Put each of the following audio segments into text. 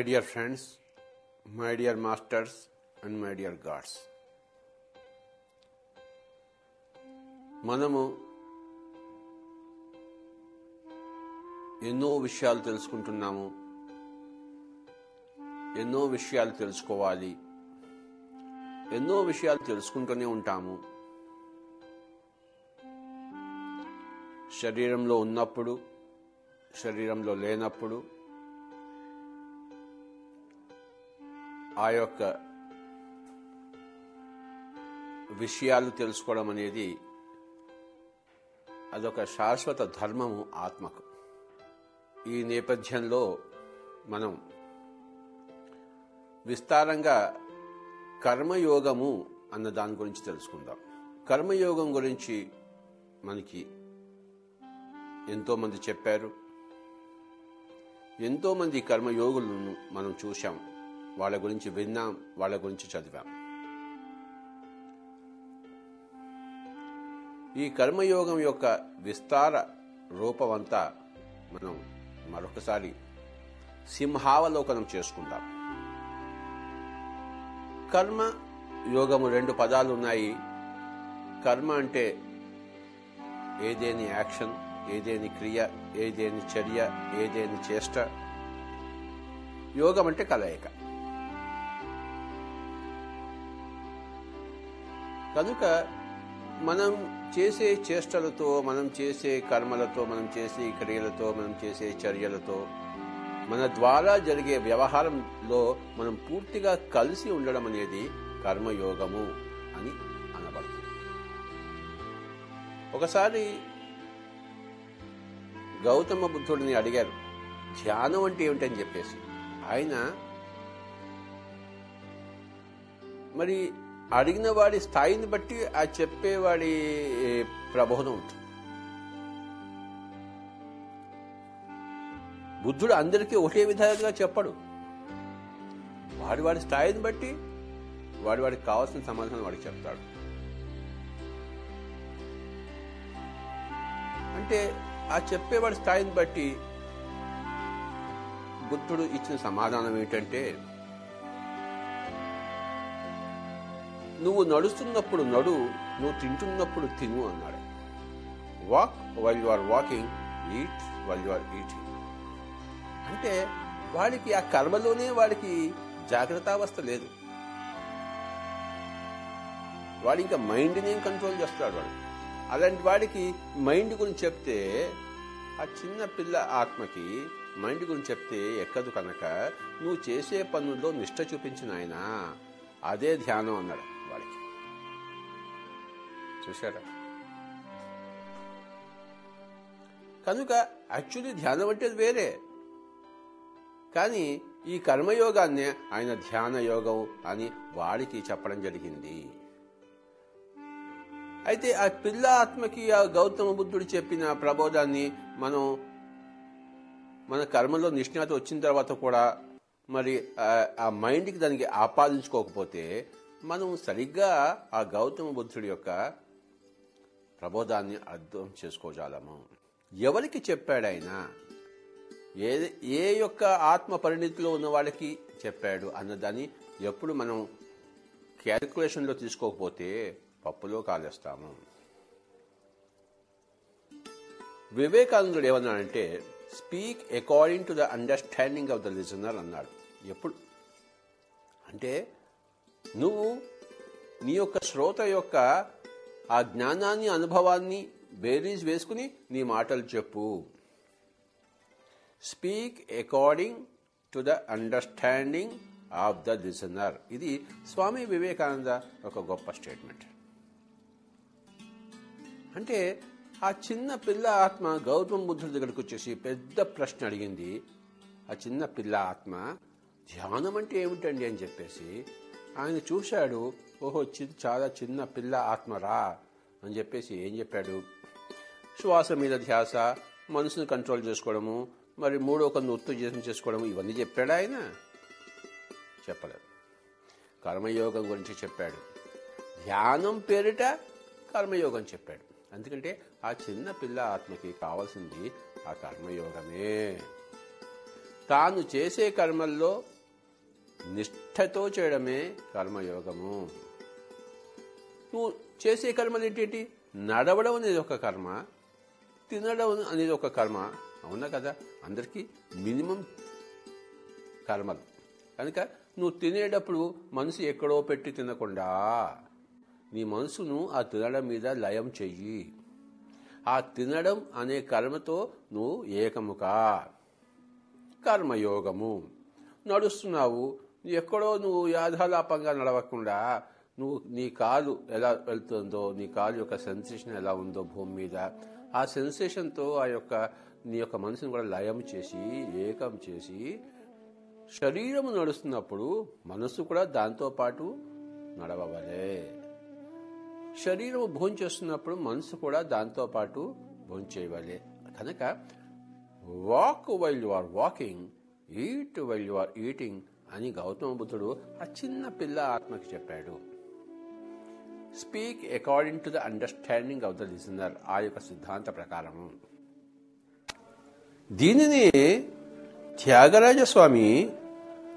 My dear friends, my dear masters, and my dear gods. మనము ఎన్నో విషయాలు తెలుసుకుంటున్నాము ఎన్నో విషయాలు తెలుసుకోవాలి ఎన్నో విషయాలు తెలుసుకుంటూనే ఉంటాము శరీరంలో ఉన్నప్పుడు శరీరంలో లేనప్పుడు ఆ యొక్క విషయాలు తెలుసుకోవడం అనేది అదొక శాశ్వత ధర్మము ఆత్మకు. ఈ నేపథ్యంలో మనం విస్తారంగా కర్మయోగము అన్న దాని గురించి తెలుసుకుందాం. కర్మయోగం గురించి మనకి ఎంతోమంది చెప్పారు. ఎంతోమంది కర్మయోగులను మనం చూశాం. వాళ్ళ గురించి విన్నాం వాళ్ళ గురించి చదివాం. ఈ కర్మయోగం యొక్క విస్తార రూపమంతా మనం మరొకసారి సింహావలోకనం చేసుకుందాం. కర్మ యోగము రెండు పదాలు ఉన్నాయి. కర్మ అంటే ఏదేని యాక్షన్ ఏదేని క్రియ ఏదేని చర్య ఏదేని చేష్ట. యోగం అంటే కలయిక. కనుక మనం చేసే చేష్టలతో మనం చేసే కర్మలతో మనం చేసే క్రియలతో మనం చేసే చర్యలతో మన ద్వారా జరిగే వ్యవహారంలో మనం పూర్తిగా కలిసి ఉండడం అనేది కర్మయోగము అని అనబడుతుంది. ఒకసారి గౌతమ బుద్ధుడిని అడిగారు ధ్యానం అంటే ఏమిటని చెప్పేసి? ఆయన మరి అడిగిన వాడి స్థాయిని బట్టి ఆ చెప్పేవాడి ప్రబోధం ఉంటుంది. బుద్ధుడు అందరికీ ఒకే విధాలుగా చెప్పడు. వాడి వాడి స్థాయిని బట్టి వాడి వాడికి కావాల్సిన సమాధానం వాడికి చెప్తాడు. అంటే ఆ చెప్పేవాడి స్థాయిని బట్టి బుద్ధుడు ఇచ్చిన సమాధానం ఏంటంటే నువ్వు నడుస్తున్నప్పుడు నడు నువ్వు తింటున్నప్పుడు తిను అన్నాడు. Walk while you are walking eat while you are eating అంటే వాడికి ఆ కర్మలోనే వాడికి జాగ్రత్తావస్థ లేదు. వాడు ఇంకా మైండ్ని కంట్రోల్ చేస్తాడు వాడు? అలాంటి వాడికి మైండ్ గురించి చెప్తే ఆ చిన్న పిల్ల ఆత్మకి మైండ్ గురించి చెప్తే ఎక్కదు కనుక నువ్వు చేసే పనుల్లో నిష్ట చూపించిన ఆయన అదే ధ్యానం అన్నాడు. చూశారా? కనుక యాక్చువల్లీ ధ్యానం అంటే వేరే. కానీ ఈ కర్మయోగాన్నే ఆయన ధ్యాన యోగం అని వాడికి చెప్పడం జరిగింది. అయితే ఆ పిల్ల ఆత్మకి ఆ గౌతమ బుద్ధుడు చెప్పిన ప్రబోధాన్ని మనం మన కర్మలో నిష్ణాత వచ్చిన తర్వాత కూడా మరి ఆ మైండ్కి దానికి ఆపాదించుకోకపోతే మనం సరిగ్గా ఆ గౌతమ బుద్ధుడి యొక్క ప్రబోధాన్ని అర్థం చేసుకోజాలము. ఎవరికి చెప్పాడైనా ఏ ఏ యొక్క ఆత్మ పరిణితిలో ఉన్న వాళ్ళకి చెప్పాడు అన్నదాన్ని ఎప్పుడు మనం క్యాలిక్యులేషన్లో తీసుకోకపోతే పప్పులో కాలేస్తాము. వివేకానందుడు ఏమన్నాడంటే speak according to the understanding of the listener అన్నాడు. ఎప్పుడు? అంటే నువ్వు నీ యొక్క శ్రోత యొక్క ఆ జ్ఞానాన్ని అనుభవాన్ని బేరీజ్ వేసుకుని నీ మాటలు చెప్పు. Speak according to the understanding of the listener ఇది స్వామి వివేకానంద ఒక గొప్ప స్టేట్మెంట్. అంటే ఆ చిన్న పిల్ల ఆత్మ గౌతమ బుద్ధుడి దగ్గరకు వచ్చేసి పెద్ద ప్రశ్న అడిగింది. ఆ చిన్న పిల్ల ఆత్మ ధ్యానం అంటే ఏమిటండి అని చెప్పేసి ఆయన చూశాడు ఓహో చాలా చిన్న పిల్ల ఆత్మరా అని చెప్పేసి ఏం చెప్పాడు? శ్వాస మీద ధ్యాస మనసును కంట్రోల్ చేసుకోవడము మరి మూడో కొన్ని ఉత్తేజం చేసుకోవడము ఇవన్నీ చెప్పాడు ఆయన? చెప్పలేదు. కర్మయోగం గురించి చెప్పాడు. ధ్యానం పేరిట కర్మయోగం చెప్పాడు. ఎందుకంటే ఆ చిన్న పిల్ల ఆత్మకి కావాల్సింది ఆ కర్మయోగమే. తాను చేసే కర్మల్లో నిష్ఠతో చేయడమే కర్మయోగము. నువ్వు చేసే కర్మలు ఏంటి? నడవడం అనేది ఒక కర్మ తినడం అనేది ఒక కర్మ. అవునా కదా? అందరికీ మినిమం కర్మలు. కనుక నువ్వు తినేటప్పుడు మనసు ఎక్కడో పెట్టి తినకుండా నీ మనసును ఆ తినడం మీద లయం చెయ్యి. ఆ తినడం అనే కర్మతో నువ్వు ఏకముకా. కర్మయోగము. నడుస్తున్నావు ఎక్కడో నువ్వు యాధాలాపంగా నడవకుండా నువ్వు నీ కాలు ఎలా వెళ్తుందో నీ కాలు యొక్క సెన్సేషన్ ఎలా ఉందో భూమి మీద ఆ సెన్సేషన్తో ఆ యొక్క నీ యొక్క మనసును కూడా లయం చేసి ఏకం చేసి శరీరము నడుస్తున్నప్పుడు మనసు కూడా దాంతో పాటు నడవవలే. శరీరం భోంచేస్తున్నప్పుడు మనసు కూడా దాంతో పాటు భోంచేయవలే కనుక walk while you are walking eat while you are eating అని గౌతమ బుద్ధుడు ఆ చిన్న పిల్ల ఆత్మకి చెప్పాడు. Speak according to the understanding of the listener ఆ యొక్క సిద్ధాంత ప్రకారము దీనిని త్యాగరాజస్వామి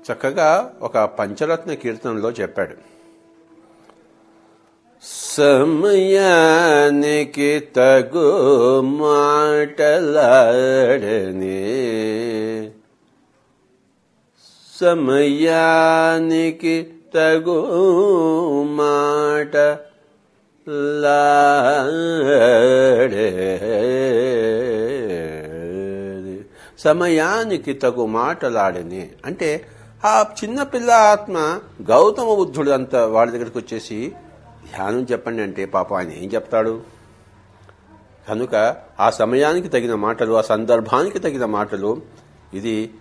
చక్కగా ఒక పంచరత్న కీర్తనలో చెప్పాడు. సమయానికి తగు మాటలాడనే సమయానికి తగు మాట లాడే. సమయానికి తగు మాటలాడని అంటే ఆ చిన్నపిల్ల ఆత్మ గౌతమ బుద్ధుడు అంత వాడి దగ్గరికి వచ్చేసి ధ్యానం చెప్పండి అంటే పాప ఆయన ఏం చెప్తాడు? కనుక ఆ సమయానికి తగిన మాటలు ఆ సందర్భానికి తగిన మాటలు ఇది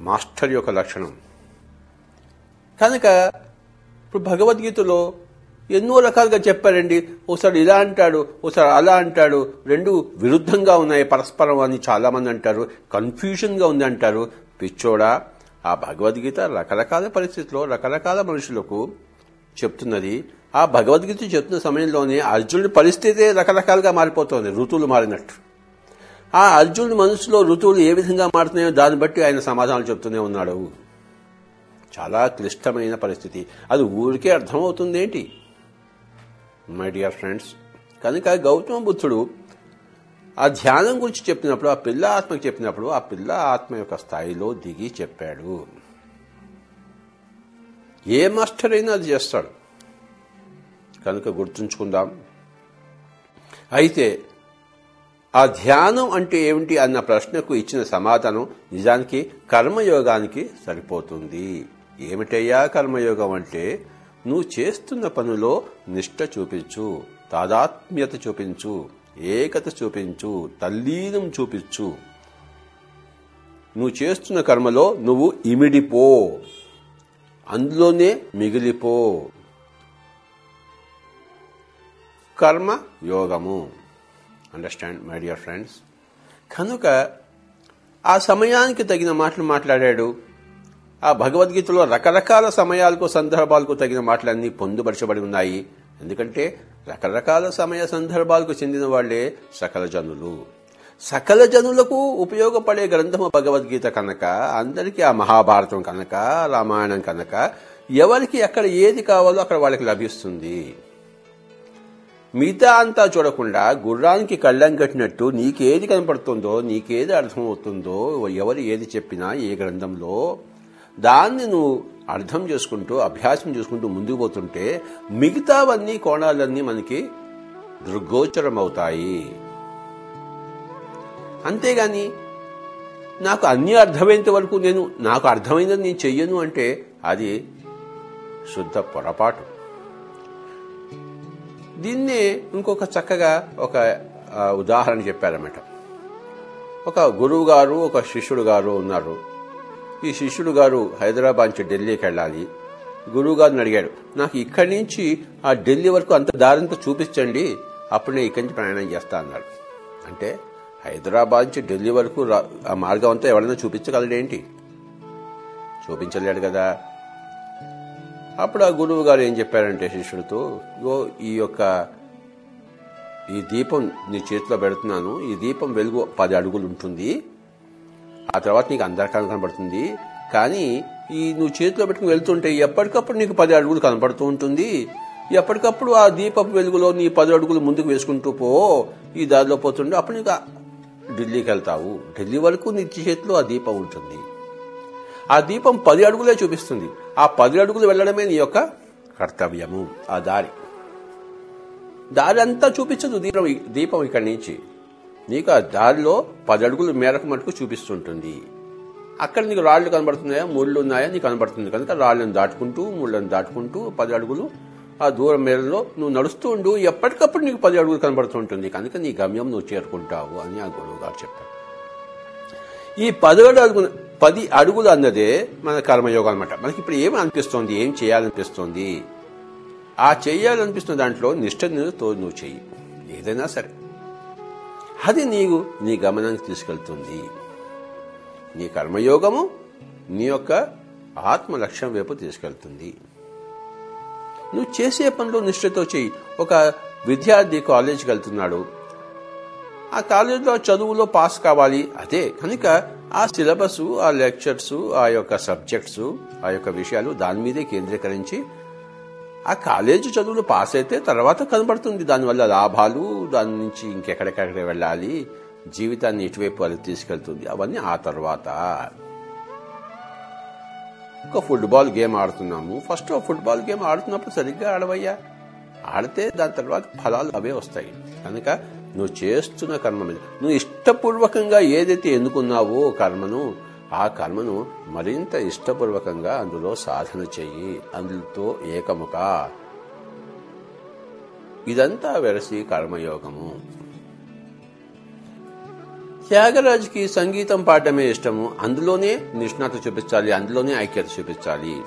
మాస్టర్ యొక్క లక్షణం. కనుక ఇప్పుడు భగవద్గీతలో ఎన్నో రకాలుగా చెప్పారండి. ఒకసారి ఇలా అంటాడు ఒకసారి అలా అంటాడు. రెండు విరుద్ధంగా ఉన్నాయి. పరస్పరం అని చాలామంది అంటారు. కన్ఫ్యూజన్గా ఉంది అంటారు. పిచ్చోడా ఆ భగవద్గీత రకరకాల పరిస్థితుల్లో రకరకాల మనుషులకు చెప్తున్నది. ఆ భగవద్గీత చెప్తున్న సమయంలోనే అర్జునుడి పరిస్థితే రకరకాలుగా మారిపోతుంది. ఋతువులు మారినట్టు. ఆ అర్జునుడి మనసులో ఋతువులు ఏ విధంగా మారుతున్నాయో దాన్ని బట్టి ఆయన సమాధానాలు చెప్తూనే ఉన్నాడు. చాలా క్లిష్టమైన పరిస్థితి. అది ఊరికే అర్థమవుతుంది ఏంటి? మై డియర్ ఫ్రెండ్స్ కనుక గౌతమ బుద్ధుడు ఆ ధ్యానం గురించి చెప్పినప్పుడు ఆ పిల్ల ఆత్మకి చెప్పినప్పుడు ఆ పిల్ల ఆత్మ యొక్క స్థాయిలో దిగి చెప్పాడు. ఏ మాస్టర్ అయినా అది చేస్తాడు. కనుక గుర్తుంచుకుందాం. అయితే ఆ ధ్యానం అంటే ఏమిటి అన్న ప్రశ్నకు ఇచ్చిన సమాధానం నిజానికి కర్మయోగానికి సరిపోతుంది. ఏమిటయ్యా కర్మయోగం అంటే? నువ్వు చేస్తున్న పనిలో నిష్ట చూపించు తాదాత్మ్యత చూపించు ఏకత చూపించు తల్లీనం చూపించు. నువ్వు చేస్తున్న కర్మలో నువ్వు ఇమిడిపో. అందులోనే మిగిలిపో. కర్మ యోగము అండర్స్టాండ్ మై డియర్ ఫ్రెండ్స్ కనుక ఆ సమయానికి తగిన మాటలు మాట్లాడాడు. ఆ భగవద్గీతలో రకరకాల సమయాలకు సందర్భాలకు తగిన మాటలన్నీ పొందుపరచబడి ఉన్నాయి. ఎందుకంటే రకరకాల సమయ సందర్భాలకు చెందిన వాళ్ళే సకల జనులు. సకల జనులకు ఉపయోగపడే గ్రంథము భగవద్గీత కనుక అందరికీ ఆ మహాభారతం కనుక రామాయణం కనుక ఎవరికి ఎక్కడ ఏది కావాలో అక్కడ వాళ్ళకి లభిస్తుంది. మిగతా అంతా చూడకుండా గుర్రానికి కళ్ళం కట్టినట్టు నీకేది కనపడుతుందో నీకేది అర్థమవుతుందో ఎవరు ఏది చెప్పినా ఏ గ్రంథంలో దాన్ని నువ్వు అర్థం చేసుకుంటూ అభ్యాసం చేసుకుంటూ ముందుకు పోతుంటే మిగతావన్నీ కోణాలన్నీ మనకి దృగ్గోచరం అవుతాయి అంతేగాని నాకు అన్నీ అర్థమైనంత వరకు నేను నాకు అర్థమైనది నేను చెయ్యను అంటే అది శుద్ధ పొరపాటు. దీన్నే ఇంకొక చక్కగా ఒక ఉదాహరణ చెప్పారన్నమాట. ఒక గురువు గారు ఒక శిష్యుడు గారు ఉన్నారు. ఈ శిష్యుడు గారు హైదరాబాద్ నుంచి ఢిల్లీకి వెళ్ళాలి. గురువు గారిని అడిగాడు నాకు ఇక్కడి నుంచి ఆ ఢిల్లీ వరకు అంత దారింతో చూపించండి అప్పుడు నేను ఇక్కడి నుంచి ప్రయాణం చేస్తా అన్నాడు. అంటే హైదరాబాద్ నుంచి ఢిల్లీ వరకు ఆ మార్గం అంతా ఎవరైనా చూపించగలడేంటి? చూపించలేడు కదా. అప్పుడు ఆ గురువు గారు ఏం చెప్పారంటే శిష్యుడితో "ఇగో ఈ యొక్క ఈ దీపం నీ చేతిలో పెడుతున్నాను. ఈ దీపం వెలుగు పది అడుగులు ఉంటుంది. ఆ తర్వాత నీకు అందరికీ కనబడుతుంది. కానీ ఈ నువ్వు చేతిలో పెట్టుకుని వెళ్తుంటే ఎప్పటికప్పుడు నీకు పది అడుగులు కనబడుతూ ఉంటుంది. ఎప్పటికప్పుడు ఆ దీపపు వెలుగులో నీ పది అడుగులు ముందుకు వేసుకుంటూ పో. ఈ దారిలో పోతుండే అప్పుడు నీకు ఢిల్లీకి వెళ్తావు. ఢిల్లీ వరకు నీ చేతిలో ఆ దీపం ఉంటుంది. ఆ దీపం పది అడుగులే చూపిస్తుంది. ఆ పది అడుగులు వెళ్ళడమే నీ యొక్క కర్తవ్యము. ఆ దారి. దారి అంతా చూపించదు దీపం దీపం ఇక్కడి నుంచి. నీకు ఆ దారిలో పది అడుగులు మేరకు మటుకు చూపిస్తుంటుంది. అక్కడ నీకు రాళ్ళు కనబడుతున్నాయా? ముళ్ళు ఉన్నాయా? నీకు కనబడుతుంది. కనుక రాళ్ళను దాటుకుంటూ ముళ్ళను దాటుకుంటూ పది అడుగులు ఆ దూరం మేరలో నువ్వు నడుస్తూ ఉండు. ఎప్పటికప్పుడు నీకు పది అడుగులు కనబడుతుంటుంది కనుక నీ గమ్యం నువ్వు చేరుకుంటావు అని ఆ గురువు గారు చెప్పారు. ఈ పదిహేడు అడుగు పది అడుగులు అన్నదే మన కర్మయోగం అనమాట మనకి ఇప్పుడు ఏమి అనిపిస్తోంది? ఏం చేయాలనిపిస్తోంది? ఆ చేయాలనిపిస్తున్న దాంట్లో నిష్ఠతో నువ్వు చెయ్యి. ఏదైనా సరే. అది నీకు నీ గమనానికి తీసుకెళ్తుంది. నీ కర్మయోగము నీ యొక్క ఆత్మ లక్ష్యం వైపు తీసుకెళ్తుంది. నువ్వు చేసే పనిలో నిష్ఠతో చెయ్యి. ఒక విద్యార్థి కాలేజీకి వెళ్తున్నాడు. ఆ కాలేజీలో చదువులో పాస్ కావాలి. అదే కనుక ఆ సిలబస్ ఆ లెక్చర్స్ ఆ యొక్క సబ్జెక్ట్స్ ఆ యొక్క విషయాలు దాని మీదే కేంద్రీకరించి ఆ కాలేజీ చదువులు పాస్ అయితే తర్వాత కనబడుతుంది. దానివల్ల లాభాలు దాని నుంచి ఇంకెక్కడెక్కడ వెళ్ళాలి జీవితాన్ని ఇటువైపు అది తీసుకెళ్తుంది అవన్నీ ఆ తర్వాత. ఒక ఫుట్బాల్ గేమ్ ఆడుతున్నాము. ఫస్ట్ ఫుట్బాల్ గేమ్ ఆడుతున్నప్పుడు సరిగ్గా ఆడవయ్యా? ఆడితే దాని తర్వాత ఫలాలు అవే వస్తాయి. కనుక నువ్వు చేస్తున్న కర్మ మీద. నువ్వు ఇష్టపూర్వకంగా ఏదైతే ఎన్నుకున్నావో కర్మను ఆ కర్మను మరింత ఇష్టపూర్వకంగా అందులో సాధన చెయ్యి. అందులో ఏకముక. ఇదంతా వెరసి కర్మయోగము. త్యాగరాజుకి సంగీతం పాడటమే ఇష్టము. అందులోనే నిష్ణాత చూపించాలి అందులోనే ఐక్యత చూపించాలి.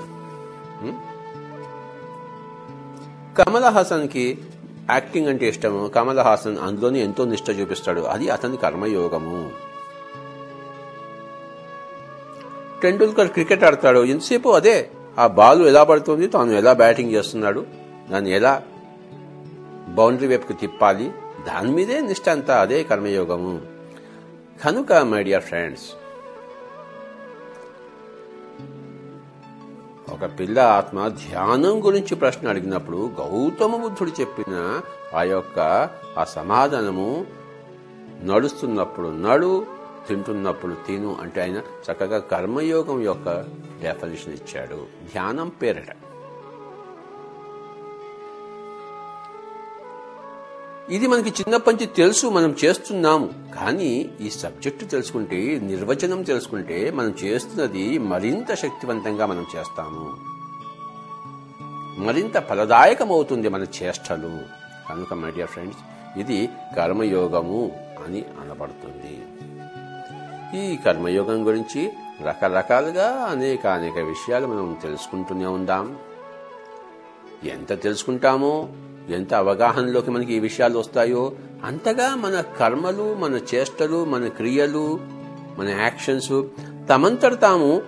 కమల హాసన్కి యాక్టింగ్ అంటే ఇష్టము. కమల్ హాసన్ అందులోనే ఎంతో నిష్ట చూపిస్తాడు. అది అతని కర్మయోగము. టెండూల్కర్ క్రికెట్ ఆడతాడు. ఎంతసేపు అదే ఆ బాల్ ఎలా పడుతుంది తాను ఎలా బ్యాటింగ్ చేస్తున్నాడు దాన్ని ఎలా బౌండరీ వైపుకి తిప్పాలి దాని మీదే నిష్ట అంతా అదే కర్మయోగము. కనుక మై డియర్ ఫ్రెండ్స్ ఒక పిల్ల ఆత్మ ధ్యానం గురించి ప్రశ్న అడిగినప్పుడు గౌతమ బుద్ధుడు చెప్పిన ఆ యొక్క ఆ సమాధానము నడుస్తున్నప్పుడు నడు తింటున్నప్పుడు తిను అంటే ఆయన చక్కగా కర్మయోగం యొక్క డెఫినేషన్ ఇచ్చాడు. ధ్యానం పేరట. ఇది మనకి చిన్నప్పటి నుంచి తెలుసు మనం చేస్తున్నాము. కానీ ఈ సబ్జెక్టు తెలుసుకుంటే నిర్వచనం తెలుసుకుంటే మనం చేస్తున్నది మరింత శక్తివంతంగా మనం చేస్తాము. మరింత ఫలదాయకమవుతుంది మన చేష్టలు. కనుక మై డియర్ ఫ్రెండ్స్ ఇది కర్మయోగము అని అనబడుతుంది. ఈ కర్మయోగం గురించి రకరకాలుగా అనేక అనేక విషయాలు మనం తెలుసుకుంటూనే ఉందాం. ఎంత తెలుసుకుంటామో ఎంత అవగాహనలోకి మనకి ఈ విషయాలు వస్తాయో అంతగా మన కర్మలు మన చేష్టలు మన క్రియలు మన యాక్షన్స్ తమంతట తాము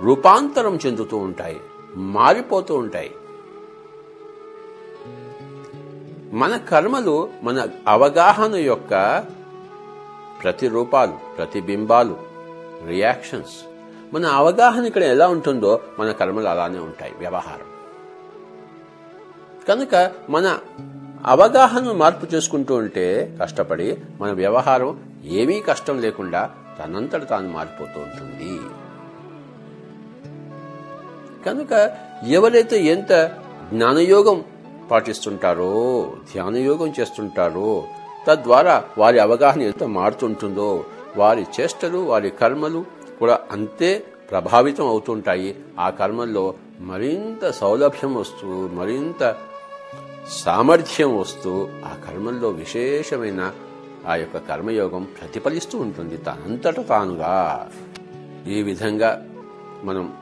రూపాంతరం చెందుతూ ఉంటాయి మారిపోతూ ఉంటాయి. మన కర్మలు మన అవగాహన యొక్క ప్రతిరూపాలు ప్రతిబింబాలు రియాక్షన్స్ మన అవగాహన ఇక్కడ ఎలా ఉంటుందో మన కర్మలు అలానే ఉంటాయి వ్యవహారం. కనుక మన అవగాహన మార్పు చేసుకుంటూ ఉంటే కష్టపడి మన వ్యవహారం ఏమీ కష్టం లేకుండా తనంతట తాను మారిపోతూ ఉంటుంది. కనుక ఎవరైతే ఎంత జ్ఞానయోగం పాటిస్తుంటారో ధ్యానయోగం చేస్తుంటారో తద్వారా వారి అవగాహన ఎంత మారుతుంటుందో వారి చేష్టలు వారి కర్మలు కూడా అంతే ప్రభావితం అవుతుంటాయి. ఆ కర్మల్లో మరింత సౌలభ్యం వస్తూ మరింత సామర్థ్యం వస్తూ ఆ కర్మల్లో విశేషమైన ఆ యొక్క కర్మయోగం ప్రతిఫలిస్తూ ఉంటుంది. తనంతట తానుగా ఈ విధంగా మనం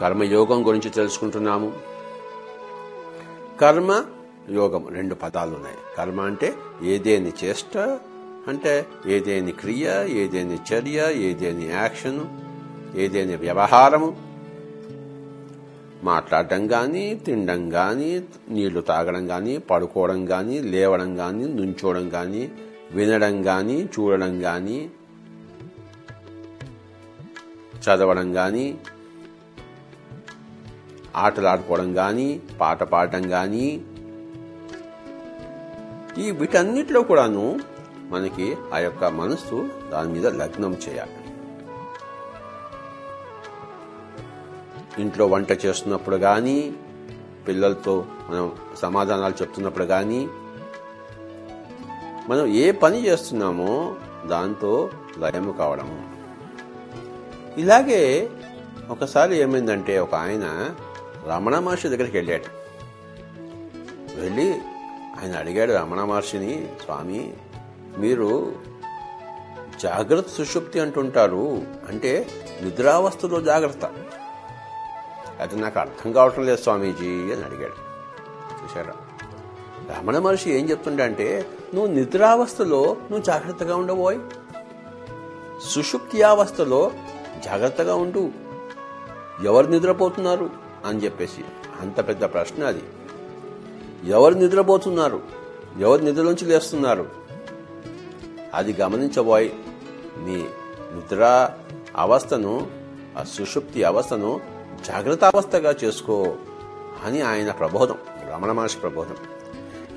కర్మయోగం గురించి తెలుసుకుంటున్నాము. కర్మ యోగం రెండు పదాలు ఉన్నాయి. కర్మ అంటే ఏదేని చేష్ట అంటే ఏదేని క్రియ ఏదేని చర్య ఏదేని యాక్షన్ ఏదేని వ్యవహారము. మాట్లాడటం కానీ తినడం కానీ నీళ్ళు తాగడం కానీ పడుకోవడం కానీ లేవడం కానీ నుంచోవడం కానీ వినడం కానీ చూడడం కానీ చదవడం కానీ ఆటలాడుకోవడం కానీ పాట పాడటం కానీ ఈ వీటన్నిటిలో కూడాను మనకి ఆ యొక్క మనస్సు దాని మీద లగ్నం చేయాలి. ఇంట్లో వంట చేస్తున్నప్పుడు కానీ పిల్లలతో మనం సమాధానాలు చెప్తున్నప్పుడు కానీ మనం ఏ పని చేస్తున్నామో దాంతో లయము కావడము. ఇలాగే ఒకసారి ఏమైందంటే ఒక ఆయన రమణ మహర్షి దగ్గరికి వెళ్ళాడు. వెళ్ళి ఆయన అడిగాడు రమణ మహర్షిని స్వామి మీరు జాగ్రత్త సుషుప్తి అంటుంటారు. అంటే నిద్రావస్థలో జాగ్రత్త. అది నాకు అర్థం కావటం లేదు స్వామీజీ అని అడిగాడు. చూసారా రమణ మహర్షి ఏం చెప్తుండే అంటే నువ్వు నిద్రావస్థలో నువ్వు జాగ్రత్తగా ఉండబోయ్. సుషుప్తి అవస్థలో జాగ్రత్తగా ఉండు. ఎవరు నిద్రపోతున్నారు? అని చెప్పేసి. అంత పెద్ద ప్రశ్న అది. ఎవరు నిద్రపోతున్నారు? ఎవరు నిద్రలోంచి లేస్తున్నారు? అది గమనించబోయ్. నీ నిద్ర అవస్థను ఆ సుషుప్తి అవస్థను జాగ్రత్త అవస్థగా చేసుకో అని ఆయన ప్రబోధం రమణ మహర్షి ప్రబోధం.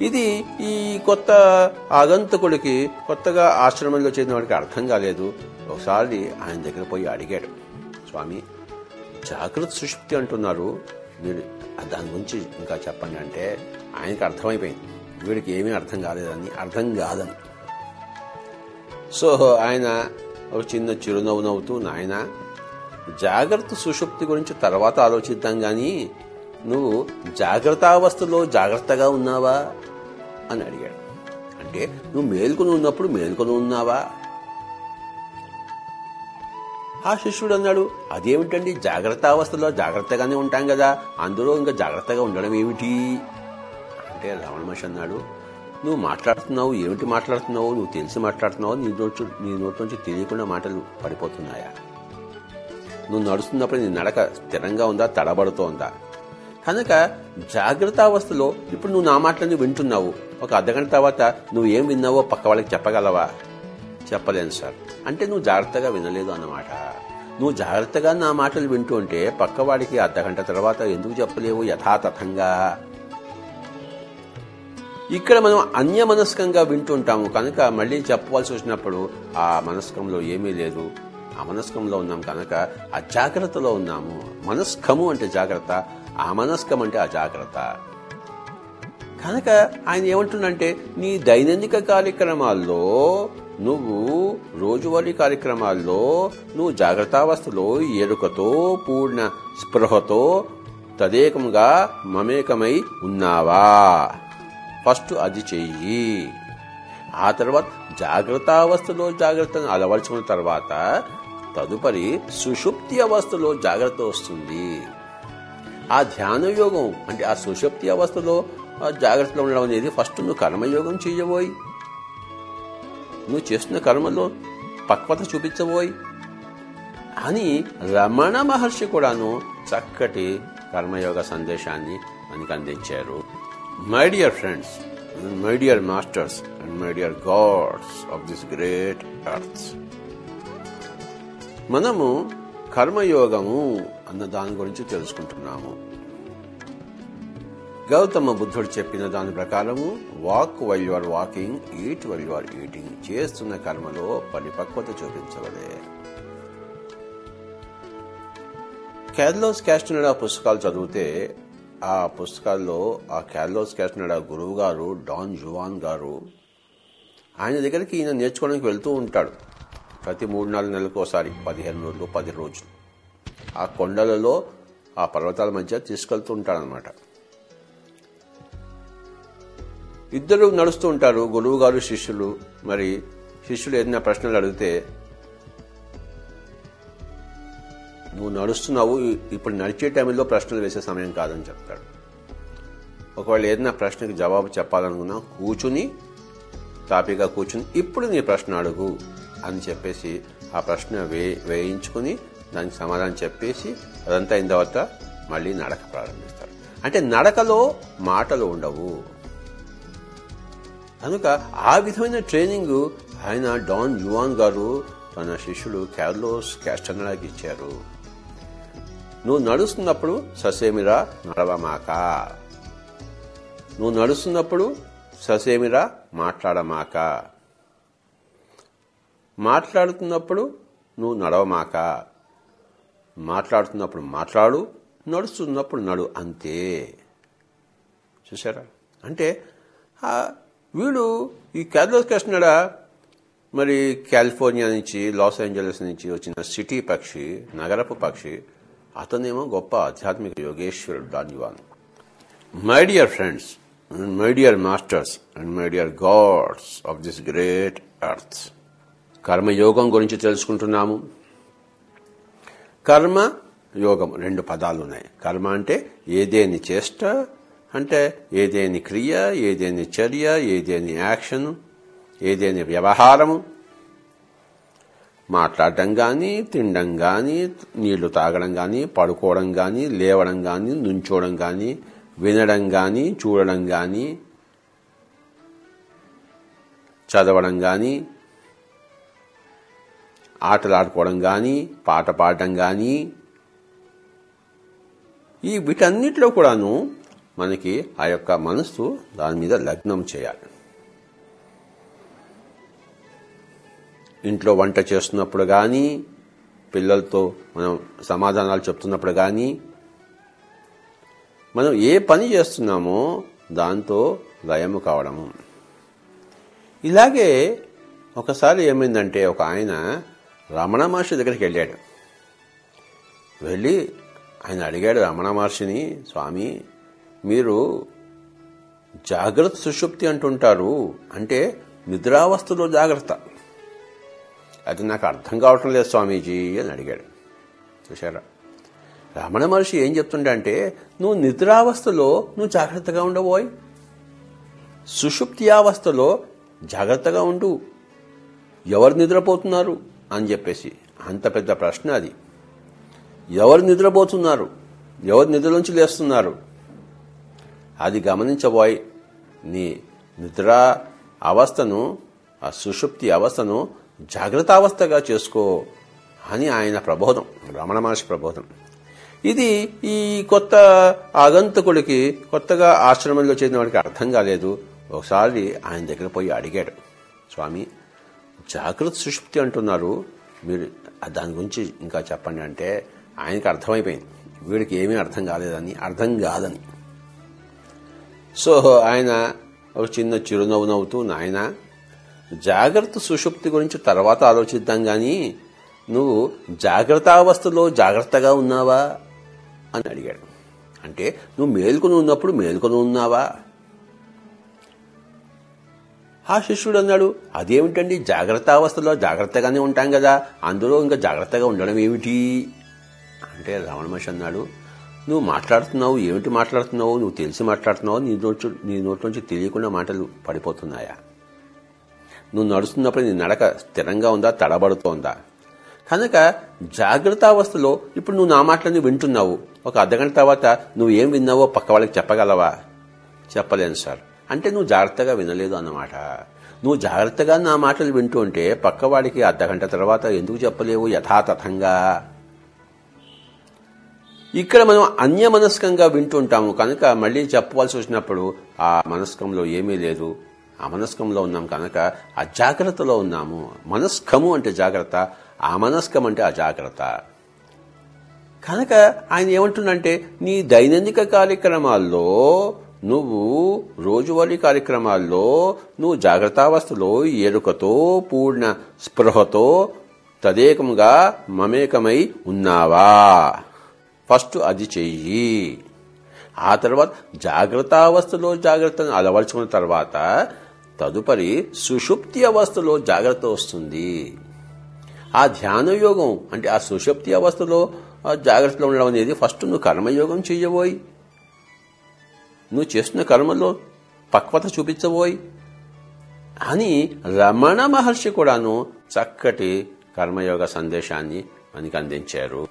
ఇది ఈ కొత్త ఆగంతకుడికి కొత్తగా ఆశ్రమంలో చేరిన వాడికి అర్థం కాలేదు. ఒకసారి ఆయన దగ్గర పోయి అడిగాడు స్వామి జాగ్రత్త సుషుప్తి అంటున్నారు. మీరు దాని గురించి ఇంకా చెప్పండి అంటే ఆయనకి అర్థమైపోయింది. వీడికి ఏమీ అర్థం కాలేదని అర్థం కాదని. సో ఆయన ఒక చిన్న చిరునవ్వు నవ్వుతూ నాయన జాగ్రత్త సుషుప్తి గురించి తర్వాత ఆలోచిద్దాం కానీ నువ్వు జాగ్రత్తావస్థలో జాగ్రత్తగా ఉన్నావా? అని అడిగాడు. అంటే నువ్వు మేల్కొని ఉన్నప్పుడు మేల్కొని ఉన్నావా? ఆ శిష్యుడు అన్నాడు అదేమిటండి? జాగ్రత్త అవస్థలో జాగ్రత్తగానే ఉంటాం కదా అందులో ఇంకా జాగ్రత్తగా ఉండడం ఏమిటి? అంటే రావణ మహర్షి అన్నాడు నువ్వు మాట్లాడుతున్నావు ఏమిటి మాట్లాడుతున్నావు? నువ్వు తెలిసి మాట్లాడుతున్నావు? నీ నోటి నీ నోటి నుంచి తెలియకుండా మాటలు పడిపోతున్నాయా? నువ్వు నడుస్తున్నప్పుడు నీ నడక స్థిరంగా ఉందా తడబడుతోందా కనుక జాగ్రత్త అవస్థలో ఇప్పుడు నువ్వు నా మాటలని వింటున్నావు. ఒక అర్ధగంట తర్వాత నువ్వు ఏం విన్నావో పక్క వాళ్ళకి చెప్పగలవా? చెప్పలేను సార్. అంటే నువ్వు జాగ్రత్తగా వినలేదు అన్నమాట. నువ్వు జాగ్రత్తగా నా మాటలు వింటూ ఉంటే పక్కవాడికి అర్ధగంట తర్వాత ఎందుకు చెప్పలేవు యథాతథంగా? ఇక్కడ మనం అన్యమనస్కంగా వింటుంటాము కనుక మళ్ళీ చెప్పవలసి వచ్చినప్పుడు ఆ మనస్కంలో ఏమీ లేదు. ఆ మనస్కంలో ఉన్నాం కనుక అజాగ్రత్తలో ఉన్నాము. మనస్కము అంటే జాగ్రత్త ఆ మనస్కం అంటే అజాగ్రత్త కనుక ఆయన ఏమంటుండంటే నీ దైనందిక కార్యక్రమాల్లో నువ్వు రోజువారీ కార్యక్రమాల్లో నువ్వు జాగ్రత్తావస్థలో ఎరుకతో పూర్ణ స్పృహతో తదేకంగా మమేకమై ఉన్నావా? ఫస్ట్ అది చెయ్యి. ఆ తర్వాత జాగ్రత్తావస్థలో జాగ్రత్తను అలవర్చుకున్న తర్వాత తదుపరి సుషుప్తి అవస్థలో జాగ్రత్త వస్తుంది. ఆ ధ్యాన యోగం అంటే ఆ సుషుప్తి అవస్థలో జాగ్రత్తలో ఉండడం అనేది ఫస్ట్ నువ్వు కర్మయోగం చేయబోయి నువ్వు చేస్తున్న కర్మలో పక్వత చూపించబోయి అని రమణ మహర్షి కూడాను చక్కటి కర్మయోగ సందేశాన్ని మనకు అందించారు. My dear friends my dear masters and my dear gods of this great earths మనము కర్మయోగము అన్న దాని గురించి తెలుసుకుంటున్నాము. గౌతమ బుద్ధుడు చెప్పిన దాని ప్రకారము walk while you are walking eat while you are eating చేస్తున్న కర్మలో పరిపక్వత చూపించవలే. క్యాథలోస్ క్యాస్టనడా పుస్తకాలు చదివితే ఆ పుస్తకాల్లో ఆ క్యాథలోస్ క్యాస్టనడా గురువు గారు డాన్ జువాన్ గారు ఆయన దగ్గరికి ఈయన నేర్చుకోవడానికి వెళ్తూ ఉంటాడు. ప్రతి మూడు నాలుగు నెలలకు ఒకసారి పదిహేను రోజులు పది రోజులు. ఆ కొండలలో ఆ పర్వతాల మధ్య తీసుకెళ్తూ ఉంటాడనమాట ఇద్దరు నడుస్తూ ఉంటారు గురువు గారు శిష్యులు. మరి శిష్యులు ఏదైనా ప్రశ్నలు అడిగితే నువ్వు నడుస్తున్నావు ఇప్పుడు నడిచే టైంలో ప్రశ్నలు వేసే సమయం కాదని చెప్తాడు. ఒకవేళ ఏదైనా ప్రశ్నకి జవాబు చెప్పాలనుకున్నా కూర్చుని తాపీగా కూర్చుని ఇప్పుడు నీ ప్రశ్న అడుగు. అని చెప్పేసి ఆ ప్రశ్న వే వేయించుకుని దానికి సమాధానం చెప్పేసి అదంతా అయిన తర్వాత మళ్ళీ నడక ప్రారంభిస్తారు. అంటే నడకలో మాటలు ఉండవు. కనుక ఆ విధమైన ట్రైనింగ్ ఆయన డాన్ యువాన్ గారు తన శిష్యుడు క్యార్లోస్ క్యాస్టనడాకి ఇచ్చారు. నువ్వు నడుస్తున్నప్పుడు ససేమిరా నడవమాక. నువ్వు నడుస్తున్నప్పుడు ససేమిరా మాట్లాడమాక. మాట్లాడుతున్నప్పుడు నువ్వు నడవమాక. మాట్లాడుతున్నప్పుడు మాట్లాడు నడుస్తున్నప్పుడు నడు అంతే. చూసారా అంటే వీడు ఈ క్యార్లోస్ కృష్ణడా మరి కాలిఫోర్నియా నుంచి లాస్ ఏంజలస్ నుంచి వచ్చిన సిటీ పక్షి నగరపు పక్షి అతనేమో గొప్ప ఆధ్యాత్మిక యోగేశ్వరుడు దానివాన్ my dear friends and my dear masters and my dear gods of this great earth కర్మయోగం గురించి తెలుసుకుంటున్నాము. కర్మ యోగం రెండు పదాలు ఉన్నాయి. కర్మ అంటే ఏదేని చేష్ట అంటే ఏదేని క్రియ ఏదేని చర్య ఏదేని యాక్షన్ ఏదేని వ్యవహారము. మాట్లాడడం కానీ తినడం కానీ నీళ్ళు తాగడం కానీ పడుకోవడం కానీ లేవడం కానీ నుంచోవడం కానీ వినడం కానీ చూడడం కానీ చదవడం కానీ ఆటలు ఆడుకోవడం కానీ పాట పాడడం కానీ ఈ వీటన్నిటిలో కూడాను మనకి ఆ యొక్క మనస్సు దాని మీద లగ్నం చేయాలి. ఇంట్లో వంట చేస్తున్నప్పుడు కానీ పిల్లలతో మనం సమాధానాలు చెప్తున్నప్పుడు కానీ మనం ఏ పని చేస్తున్నామో దాంతో లయము కావడము. ఇలాగే ఒకసారి ఏమైందంటే ఒక ఆయన రమణ మహర్షి దగ్గరికి వెళ్ళాడు. వెళ్ళి ఆయన అడిగాడు రమణ మహర్షిని స్వామి మీరు జాగ్రత్త సుషుప్తి అంటుంటారు అంటే నిద్రావస్థలో జాగ్రత్త. అది నాకు అర్థం కావటం లేదు స్వామీజీ అని అడిగాడు. చూసారా రమణ మహర్షి ఏం చెప్తుండే అంటే నువ్వు నిద్రావస్థలో నువ్వు జాగ్రత్తగా ఉండబోయ్ సుషుప్తి అవస్థలో జాగ్రత్తగా ఉండు. ఎవరు నిద్రపోతున్నారు? అని చెప్పేసి. అంత పెద్ద ప్రశ్న అది. ఎవరు నిద్రపోతున్నారు? ఎవరు నిద్రలోంచి లేస్తున్నారు? అది గమనించబోయ్ నీ నిద్ర అవస్థను ఆ సుషుప్తి అవస్థను జాగ్రత్త అవస్థగా చేసుకో అని ఆయన ప్రబోధం రమణ మహర్షి ప్రబోధం. ఇది ఈ కొత్త ఆగంతకుడికి కొత్తగా ఆశ్రమంలో చేరిన వాడికి అర్థం కాలేదు. ఒకసారి ఆయన దగ్గర పోయి అడిగాడు. స్వామి జాగ్రత్త సుషుప్తి అంటున్నారు. మీరు దాని గురించి ఇంకా చెప్పండి అంటే ఆయనకి అర్థమైపోయింది. వీడికి ఏమీ అర్థం కాలేదని అర్థం కాదని. సో ఆయన ఒక చిన్న చిరునవ్వు నవ్వుతూ నాయన జాగ్రత్త సుషుప్తి గురించి తర్వాత ఆలోచిద్దాం కానీ నువ్వు జాగ్రత్తావస్థలో జాగ్రత్తగా ఉన్నావా? అని అడిగాడు. అంటే నువ్వు మేల్కొని ఉన్నప్పుడు మేల్కొని ఉన్నావా? ఆ శిష్యుడు అన్నాడు అదేమిటండి? జాగ్రత్త అవస్థలో జాగ్రత్తగానే ఉంటాం కదా అందులో ఇంకా జాగ్రత్తగా ఉండడం ఏమిటి? అంటే రమణ మహర్షి అన్నాడు నువ్వు మాట్లాడుతున్నావు ఏమిటి మాట్లాడుతున్నావు? నువ్వు తెలిసి మాట్లాడుతున్నావు? నీ నోటి నీ నోటి నుంచి తెలియకుండా మాటలు పడిపోతున్నాయా? నువ్వు నడుస్తున్నప్పుడు నీ నడక స్థిరంగా ఉందా? తడబడుతోందా? కనుక జాగ్రత్త అవస్థలో ఇప్పుడు నువ్వు నా మాటలన్నీ వింటున్నావు. ఒక అర్ధగంట తర్వాత నువ్వు ఏం విన్నావో పక్క వాళ్ళకి చెప్పగలవా? చెప్పలేను సార్. అంటే నువ్వు జాగ్రత్తగా వినలేదు అన్నమాట. నువ్వు జాగ్రత్తగా నా మాటలు వింటూ ఉంటే పక్కవాడికి అర్ధగంట తర్వాత ఎందుకు చెప్పలేవు యథాతథంగా? ఇక్కడ మనం అన్యమనస్కంగా వింటుంటాము కనుక మళ్ళీ చెప్పవలసి వచ్చినప్పుడు ఆ మనస్కంలో ఏమీ లేదు. ఆ మనస్కంలో ఉన్నాం కనుక అజాగ్రత్తలో ఉన్నాము. మనస్కము అంటే జాగ్రత్త ఆ మనస్కం అంటే అజాగ్రత్త. కనుక ఆయన ఏమంటుండంటే నీ దైనందిక కార్యక్రమాల్లో నువ్వు రోజువారీ కార్యక్రమాల్లో నువ్వు జాగ్రత్తావస్థలో ఎరుకతో పూర్ణ స్పృహతో తదేకముగా మమేకమై ఉన్నావా? ఫస్ట్ అది చెయ్యి. ఆ తర్వాత జాగ్రత్తావస్థలో జాగ్రత్తను అలవర్చుకున్న తర్వాత తదుపరి సుషుప్తి అవస్థలో జాగ్రత్త వస్తుంది. ఆ ధ్యాన యోగం అంటే ఆ సుషుప్తి అవస్థలో జాగ్రత్తలో ఉండడం అనేది ఫస్ట్ నువ్వు కర్మయోగం చెయ్యబోయి నువ్వు చేస్తున్న కర్మలో పక్వత చూపించబోయి. అని రమణ మహర్షి కూడాను చక్కటి కర్మయోగ సందేశాన్ని మనకి అందించారు.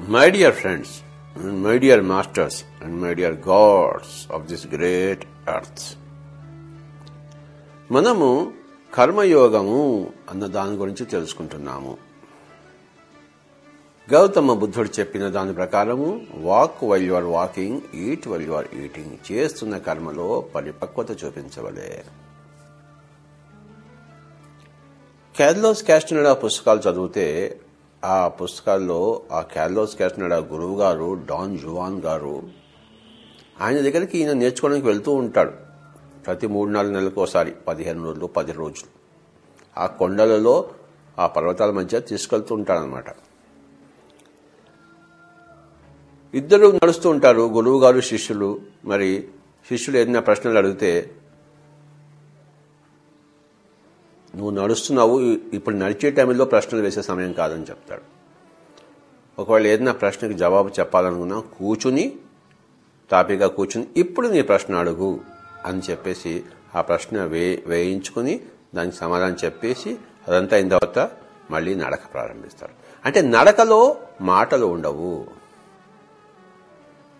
My dear friends and my dear masters and my dear gods of this great earth మనము కర్మయోగము అన్న దాని గురించి తెలుసుకుంటున్నాము. గౌతమ బుద్ధుడు చెప్పిన దాని ప్రకారము walk while you are walking eat while you are eating చేస్తున్న కర్మలో పరిపక్వత చూపించవలే. క్యార్లోస్ క్యాస్టనడా పుస్తకాలు చదివితే ఆ పుస్తకాల్లో ఆ క్యార్లోస్ క్యాస్టనడా గురువు గారు డాన్ జువాన్ గారు ఆయన దగ్గరికి ఈయన నేర్చుకోవడానికి వెళ్తూ ఉంటాడు. ప్రతి మూడు నాలుగు నెలలకు ఒకసారి పదిహేను రోజులు పది రోజులు. ఆ కొండలలో ఆ పర్వతాల మధ్య తీసుకెళ్తూ ఉంటాడనమాట ఇద్దరు నడుస్తూ ఉంటారు గురువు గారు శిష్యులు. మరి శిష్యులు ఏదైనా ప్రశ్నలు అడిగితే నువ్వు నడుస్తున్నావు ఇప్పుడు నడిచే టైంలో ప్రశ్నలు వేసే సమయం కాదని చెప్తాడు. ఒకవేళ ఏదైనా ప్రశ్నకి జవాబు చెప్పాలనుకున్నా కూర్చుని టాపిక్గా కూర్చుని ఇప్పుడు నీ ప్రశ్న అడుగు అని చెప్పేసి ఆ ప్రశ్న వే వేయించుకుని దానికి సమాధానం చెప్పేసి అదంతా అయిన తర్వాత మళ్ళీ నడక ప్రారంభిస్తారు. అంటే నడకలో మాటలు ఉండవు.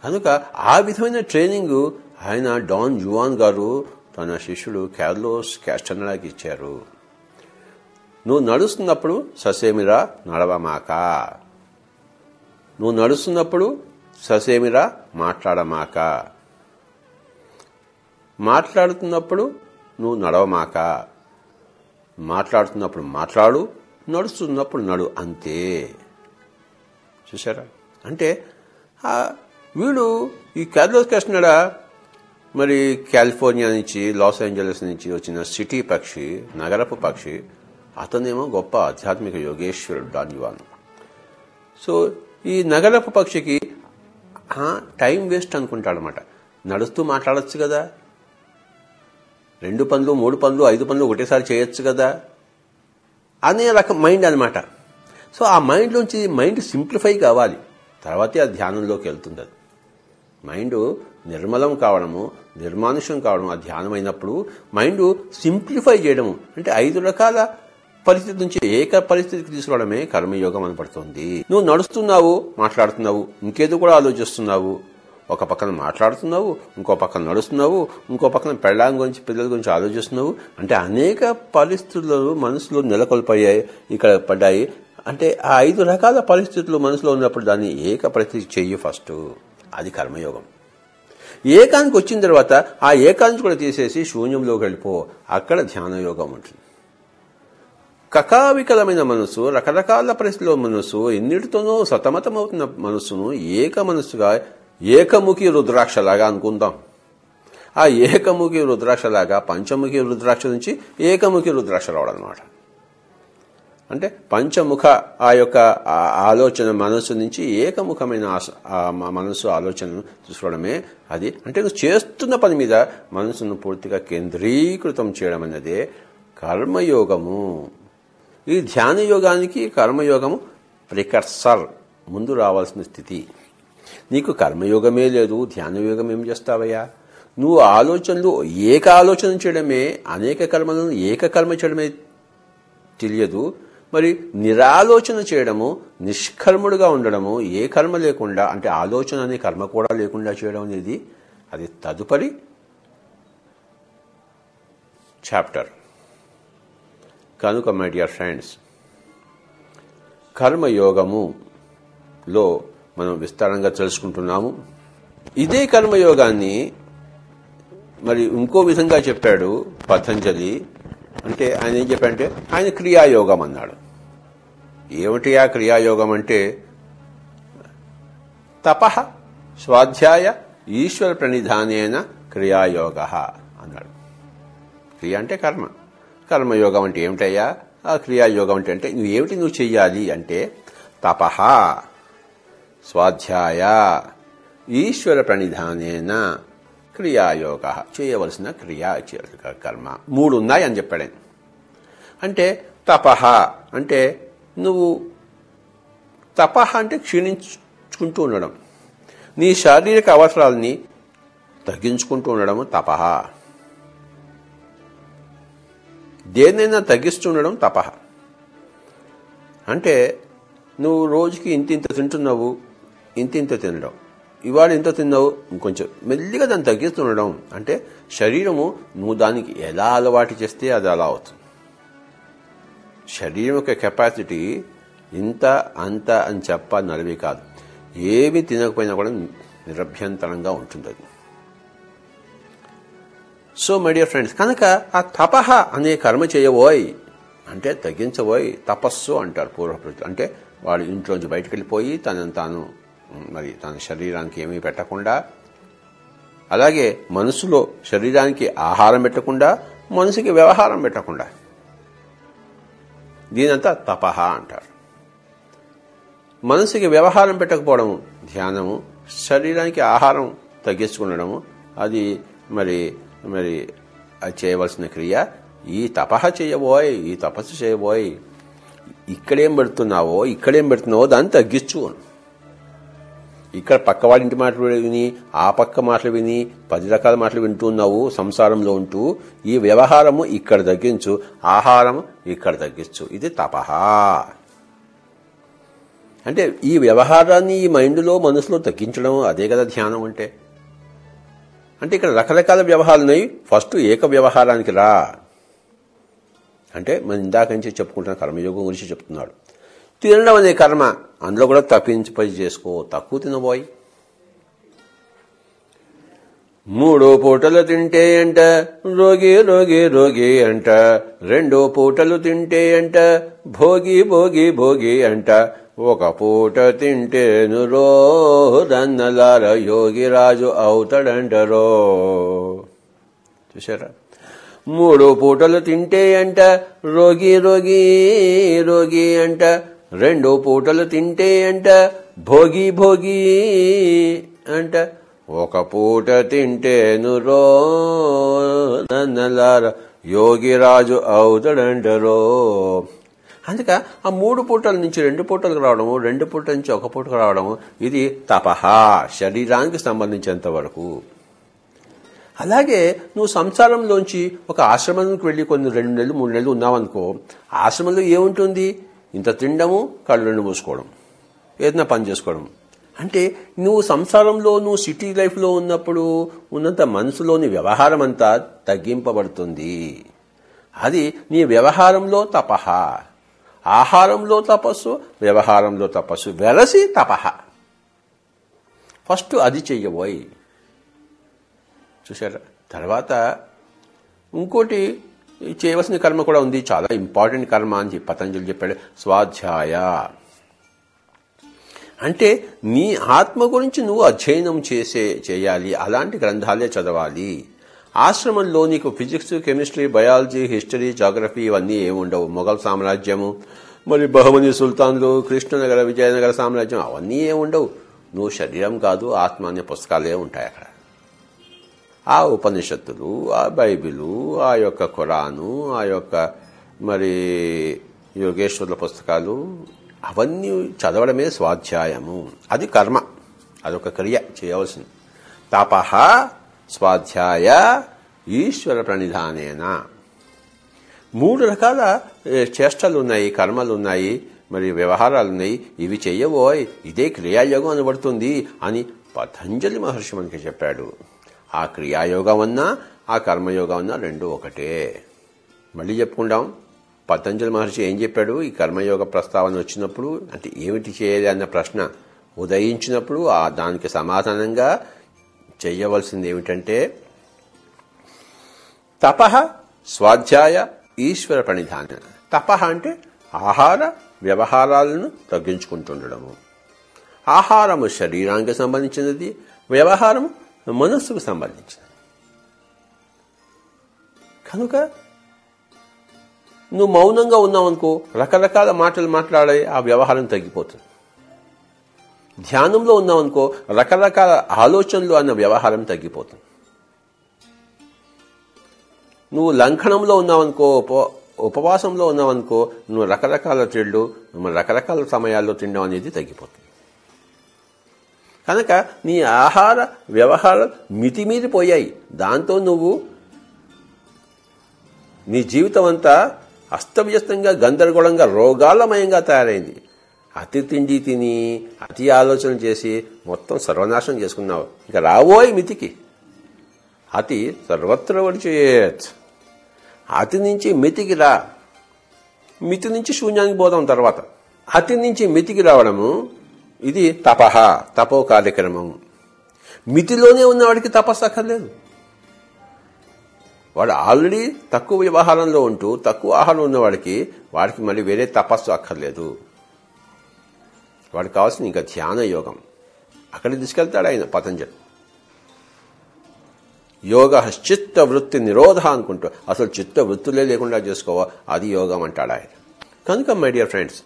కనుక ఆ విధమైన ట్రైనింగ్ ఆయన డాన్ జువాన్ గారు తన శిష్యుడు క్యార్లోస్ క్యాస్టనడాకి ఇచ్చారు. నువ్వు నడుస్తున్నప్పుడు ససేమిరా నడవమాక నువ్వు నడుస్తున్నప్పుడు ససేమిరా మాట్లాడమాక మాట్లాడుతున్నప్పుడు నువ్వు నడవమాక మాట్లాడుతున్నప్పుడు మాట్లాడు నడుస్తున్నప్పుడు నడు అంతే. చూసారా అంటే వీడు ఈ క్యార్లోస్ క్యాస్టనడా మరి కాలిఫోర్నియా నుంచి లాస్ ఏంజలస్ నుంచి వచ్చిన సిటీ పక్షి నగరపు పక్షి అతనేమో గొప్ప ఆధ్యాత్మిక యోగేశ్వరుడు డాన్యువాన్ సో ఈ నగరపు పక్షికి టైం వేస్ట్ అనుకుంటాడనమాట నడుస్తూ మాట్లాడచ్చు కదా. రెండు పనులు మూడు పనులు ఐదు పనులు ఒకటేసారి చేయొచ్చు కదా. అనే రకం మైండ్ అనమాట సో ఆ మైండ్లోంచి మైండ్ సింప్లిఫై కావాలి. తర్వాతే ఆ ధ్యానంలోకి వెళ్తుంది అది మైండ్ నిర్మలం కావడము నిర్మానుషం కావడం ఆ ధ్యానం అయినప్పుడు మైండ్ సింప్లిఫై చేయడము. అంటే ఐదు రకాల పరిస్థితి నుంచి ఏక పరిస్థితికి తీసుకురావడమే కర్మయోగం అనపడుతుంది నువ్వు నడుస్తున్నావు మాట్లాడుతున్నావు ఇంకేదో కూడా ఆలోచిస్తున్నావు. ఒక పక్కన మాట్లాడుతున్నావు ఇంకో పక్కన నడుస్తున్నావు ఇంకో పక్కన పెళ్ళాం గురించి పిల్లల గురించి ఆలోచిస్తున్నావు. అంటే అనేక పరిస్థితులు మనసులో నెలకొల్పోయాయి ఇక్కడ పడ్డాయి. అంటే ఆ ఐదు రకాల పరిస్థితులు మనసులో ఉన్నప్పుడు దాన్ని ఏక పరిస్థితి చెయ్యి ఫస్ట్. అది కర్మయోగం. ఏకానికి వచ్చిన తర్వాత ఆ ఏకాంతి కూడా తీసేసి శూన్యంలోకి వెళ్ళిపో అక్కడ ధ్యానయోగం ఉంటుంది. కకావికలమైన మనసు రకరకాల పరిస్థితుల్లో మనసు ఎన్నిటితోనో సతమతమవుతున్న మనసును ఏక మనసుగా ఏకముఖి రుద్రాక్షలాగా అనుకుందాం. ఆ ఏకముఖి రుద్రాక్షలాగా పంచముఖి రుద్రాక్ష నుంచి ఏకముఖి రుద్రాక్ష రావడం అనమాట అంటే పంచముఖ ఆ యొక్క ఆలోచన మనసు నుంచి ఏకముఖమైన మనసు ఆలోచనను తీసుకోవడమే అది. అంటే నువ్వు చేస్తున్న పని మీద మనసును పూర్తిగా కేంద్రీకృతం చేయడం అన్నదే కర్మయోగము. ఈ ధ్యాన యోగానికి కర్మయోగము ప్రికర్సర్ ముందు రావాల్సిన స్థితి. నీకు కర్మయోగమే లేదు ధ్యానయోగం ఏం చేస్తావయ్యా? నువ్వు ఆలోచనలు ఏక ఆలోచన చేయడమే అనేక కర్మలను ఏక కర్మ చేయడమే తెలియదు. మరి నిరాలోచన చేయడము నిష్కర్ముడుగా ఉండడము ఏ కర్మ లేకుండా అంటే ఆలోచన అనే కర్మ కూడా లేకుండా చేయడం అనేది అది తదుపరి చాప్టర్. కనుక మై డియర్ ఫ్రెండ్స్ కర్మయోగములో మనం విస్తారంగా తెలుసుకుంటున్నాము. ఇదే కర్మయోగాన్ని మరి ఇంకో విధంగా చెప్పాడు పతంజలి. అంటే ఆయన ఏం చెప్పంటే ఆయన క్రియాయోగం అన్నాడు ఏమిటి ఆ క్రియాయోగం అంటే తప స్వాధ్యాయ ఈశ్వర ప్రణిధానేన క్రియాయోగ అన్నాడు. క్రియ అంటే కర్మ. కర్మయోగం అంటే ఏమిటయ్యా? ఆ క్రియాయోగం అంటే అంటే నువ్వు ఏమిటి నువ్వు చెయ్యాలి అంటే తప స్వాధ్యాయ ఈశ్వర ప్రణిధానేన క్రియాయోగ చేయవలసిన క్రియా కర్మ. మూడు ఉన్నాయి అని చెప్పాడు? అంటే తపహ అంటే నువ్వు తపహ అంటే క్షీణించుకుంటూ ఉండడం. నీ శారీరక అవసరాలని తగ్గించుకుంటూ ఉండడం తపహ దేన్నైనా తగ్గిస్తుండడం తపహ అంటే నువ్వు రోజుకి ఇంతింత తింటున్నావు ఇంతింత తినడం. ఇవాళ ఇంత తిన్నావు? ఇంకొంచెం. మెల్లిగా దాన్ని తగ్గిస్తుండడం అంటే శరీరము నువ్వు దానికి ఎలా అలవాటు చేస్తే అది అలా అవుతుంది. శరీరం యొక్క కెపాసిటీ ఇంత అంత అని చెప్ప నలవి కాదు. ఏమి తినకపోయినా కూడా నిరభ్యంతరంగా ఉంటుంది అది. సో మై డియర్ ఫ్రెండ్స్ కనుక ఆ తపహ అనే కర్మ చేయబోయ్ అంటే తగ్గించబోయ్ తపస్సు అంటారు పూర్వప్రజలు అంటే వాడు ఇంట్లోంచి బయటకు వెళ్ళిపోయి తనను తాను మరి తన శరీరానికి ఏమీ పెట్టకుండా అలాగే మనసులో శరీరానికి ఆహారం పెట్టకుండా మనసుకి వ్యవహారం పెట్టకుండా. దీనంతా తపహ అంటారు. మనసుకి వ్యవహారం పెట్టకపోవడము ధ్యానము శరీరానికి ఆహారం తగ్గించుకుండడము అది మరి మరి అది చేయవలసిన క్రియ ఈ తపహ చేయబోయ్ ఈ తపస్సు చేయబోయ్ ఇక్కడేం పెడుతున్నావో ఇక్కడేం పెడుతున్నావో దాన్ని తగ్గించు ఇక్కడ పక్కవాడింటి మాటలు విని ఆ పక్క మాటలు విని పది రకాల మాటలు వింటున్నావు సంసారంలో ఉంటూ ఈ వ్యవహారము ఇక్కడ తగ్గించు ఆహారం ఇక్కడ తగ్గించు. ఇది తపహ. అంటే ఈ వ్యవహారాన్ని ఈ మైండ్లో మనసులో తగ్గించడం అదే కదా ధ్యానం అంటే. అంటే ఇక్కడ రకరకాల వ్యవహారాలు ఉన్నాయి. ఫస్ట్ ఏక వ్యవహారానికి రా. అంటే మనం ఇందాక నుంచి చెప్పుకుంటున్న కర్మయోగం గురించి చెప్తున్నాడు. తినడం అనే కర్మ. అందులో కూడా తప్పించి పని చేసుకో. తక్కువ తినబోయి మూడో పూటలు తింటే అంట రోగి రోగి రోగి అంట. రెండో పూటలు తింటే అంట భోగి భోగి భోగి అంట. ఒక పూట తింటేను రోదన్నలార యోగిరాజు అవుతాడంటరో. చూసారా మూడు పూటలు తింటే అంట రోగి రోగి రోగి అంట. రెండు పూటలు తింటే అంట భోగి భోగి అంట. ఒక పూట తింటేను రో నన్నలార యోగిరాజు అవుతాడంటరో. అందుక ఆ మూడు పూటల నుంచి రెండు పూటలకు రావడము రెండు పూటల నుంచి ఒక పూటకు రావడము ఇది తపహ శరీరానికి సంబంధించినంత వరకు. అలాగే నువ్వు సంసారంలోంచి ఒక ఆశ్రమానికి వెళ్ళి కొన్ని రెండు నెలలు మూడు నెలలు ఉన్నావనుకో ఆశ్రమంలో ఏముంటుంది? ఇంత తినడము కళ్ళు రెండు మూసుకోవడం ఏదైనా పని చేసుకోవడం. అంటే నువ్వు సంసారంలో నువ్వు సిటీ లైఫ్లో ఉన్నప్పుడు ఉన్నంత మనసులోని వ్యవహారం అంతా తగ్గింపబడుతుంది. అది నీ వ్యవహారంలో తపహ. ఆహారంలో తపస్సు వ్యవహారంలో తపస్సు. వెలసి తపహ. ఫస్ట్ అది చెయ్యబోయి. చూసారా తర్వాత ఇంకోటి చేయవలసిన కర్మ కూడా ఉంది. చాలా ఇంపార్టెంట్ కర్మ అని చెప్పి పతంజలి చెప్పాడు. స్వాధ్యాయ. అంటే నీ ఆత్మ గురించి నువ్వు అధ్యయనం చేసే చేయాలి. అలాంటి గ్రంథాలే చదవాలి. ఆశ్రమంలో నీకు physics chemistry biology history geography ఇవన్నీ ఏముండవు. మొఘల్ సామ్రాజ్యము మరి బహుమని సుల్తాన్లు కృష్ణనగర విజయనగర సామ్రాజ్యం అవన్నీ ఏముండవు. నువ్వు శరీరం కాదు ఆత్మ అనే పుస్తకాలే ఉంటాయి అక్కడ. ఆ ఉపనిషత్తులు ఆ బైబిలు ఆ యొక్క ఖురాను ఆ యొక్క మరి యోగేశ్వరుల పుస్తకాలు అవన్నీ చదవడమే స్వాధ్యాయము. అది కర్మ. అదొక క్రియ చేయవలసింది. తప స్వాధ్యాయ ఈశ్వర ప్రణిధానేనా. మూడు రకాల చేష్టలు ఉన్నాయి కర్మలు ఉన్నాయి మరి వ్యవహారాలు ఉన్నాయి ఇవి చెయ్యబోయ్ ఇదే క్రియాయోగం అనబడుతుంది అని పతంజలి మహర్షి మనకి చెప్పాడు. ఆ క్రియాయోగం అన్నా ఆ కర్మయోగం అన్నా రెండు ఒకటే. మళ్ళీ చెప్పుకుందాం పతంజలి మహర్షి ఏం చెప్పాడు? ఈ కర్మయోగ ప్రస్తావన వచ్చినప్పుడు అంటే ఏమిటి చేయాలి అన్న ప్రశ్న ఉదయించినప్పుడు ఆ దానికి సమాధానంగా చెయ్యవలసింది ఏమిటంటే తప స్వాధ్యాయ ఈశ్వర ప్రణిధాన. తప అంటే ఆహార వ్యవహారాలను తగ్గించుకుంటుండడము. ఆహారము శరీరానికి సంబంధించినది వ్యవహారము మనస్సుకు సంబంధించినది కనుక నువ్వు మౌనంగా ఉన్నావనుకో రకరకాల మాటలు మాట్లాడే ఆ వ్యవహారం తగ్గిపోతుంది ధ్యానంలో ఉన్నావనుకో రకరకాల ఆలోచనలు అన్న వ్యవహారం తగ్గిపోతుంది నువ్వు లంఘనంలో ఉన్నావనుకో ఉప ఉపవాసంలో ఉన్నావనుకో నువ్వు రకరకాల తిళ్ళు రకరకాల సమయాల్లో తినడం అనేది తగ్గిపోతుంది కనుక నీ ఆహార వ్యవహారాలు మితిమీరిపోయాయి. దాంతో నువ్వు నీ జీవితం అంతా అస్తవ్యస్తంగా గందరగోళంగా రోగాలమయంగా తయారైంది. అతి తిండి తిని అతి ఆలోచన చేసి మొత్తం సర్వనాశనం చేసుకున్నావు. ఇంకా రాబోయే మితికి. అతి సర్వత్ర వడిచేయత్ అతి నుంచి మితికి రా. మితి నుంచి శూన్యానికి పోదాం తర్వాత. అతి నుంచి మితికి రావడము ఇది తపహ తపో కార్యక్రమం మితిలోనే ఉన్నవాడికి తపస్సు అక్కర్లేదు. వాడు ఆల్రెడీ తక్కువ వ్యవహారంలో ఉంటూ తక్కువ ఆహారం ఉన్నవాడికి వాడికి మళ్ళీ వేరే తపస్సు అక్కర్లేదు. వాడికి కావాల్సిన ఇంకా ధ్యాన యోగం. అక్కడికి తీసుకెళ్తాడు ఆయన పతంజలి. యోగ చిత్త వృత్తి నిరోధ అనుకుంటూ అసలు చిత్త వృత్తులే లేకుండా చేసుకోవా అది యోగం అంటాడు ఆయన. కనుక మై డియర్ ఫ్రెండ్స్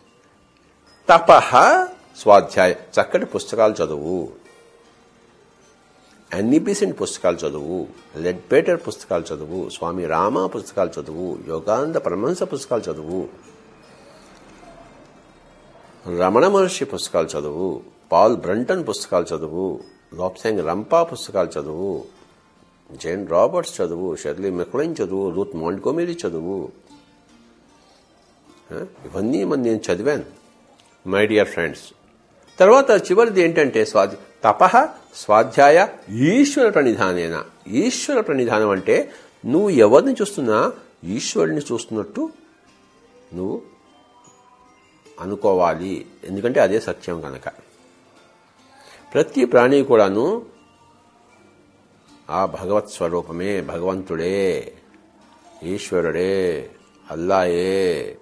తపహ స్వాధ్యాయ చక్కటి పుస్తకాలు చదువు. అన్నిబిసెంట్ పుస్తకాలు చదువు. లెడ్ పేటర్ పుస్తకాలు చదువు. స్వామి రామ పుస్తకాలు చదువు. యోగానంద పరమహంస పుస్తకాలు చదువు. రమణ మహర్షి పుస్తకాలు చదువు. పాల్ బ్రంటన్ పుస్తకాలు చదువు. లోప్సెంగ్ రంపా పుస్తకాలు చదువు. జేన్ రాబర్ట్స్ చదువు. షెర్లీ మెక్లైన్ చదువు. రూత్ మాండ్కోమేరీ చదువు. ఇవన్నీ మన నేను చదివాను. మై డియర్ ఫ్రెండ్స్ తర్వాత చివరిది ఏంటంటే స్వాధి తప స్వాధ్యాయ ఈశ్వర ప్రణిధానేన. ఈశ్వర ప్రణిధానం అంటే నువ్వు ఎవరిని చూస్తున్నా ఈశ్వరుని చూస్తున్నట్టు నువ్వు అనుకోవాలి. ఎందుకంటే అదే సత్యం కనుక ప్రతి ప్రాణి కూడాను ఆ భగవత్ స్వరూపమే భగవంతుడే ఈశ్వరుడే అల్లాయే.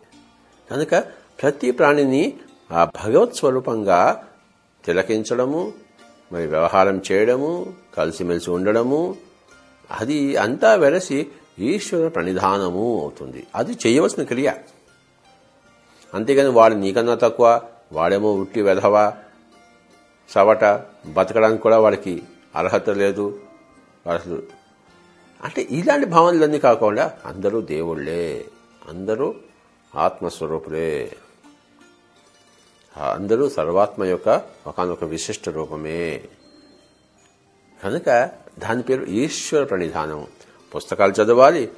కనుక ప్రతి ప్రాణిని ఆ భగవత్ స్వరూపంగా తిలకించడము మరి వ్యవహారం చేయడము కలిసిమెలిసి ఉండడము అది అంతా వెలసి ఈశ్వర ప్రణిధానము అవుతుంది. అది చేయవలసిన క్రియ. అంతేగాని వాడు నీకన్నా తక్కువ వాడేమో ఉట్టి వెధవ సవట బతకడానికి కూడా వాడికి అర్హత లేదు. అసలు అంటే ఇలాంటి భావనలన్నీ కాకుండా అందరూ దేవుళ్ళే అందరూ ఆత్మస్వరూపులే. అందరూ సర్వాత్మ యొక్క ఒకనొక విశిష్ట రూపమే. కనుక దాని పేరు ఈశ్వర ప్రణిధానం పుస్తకాలు చదవాలి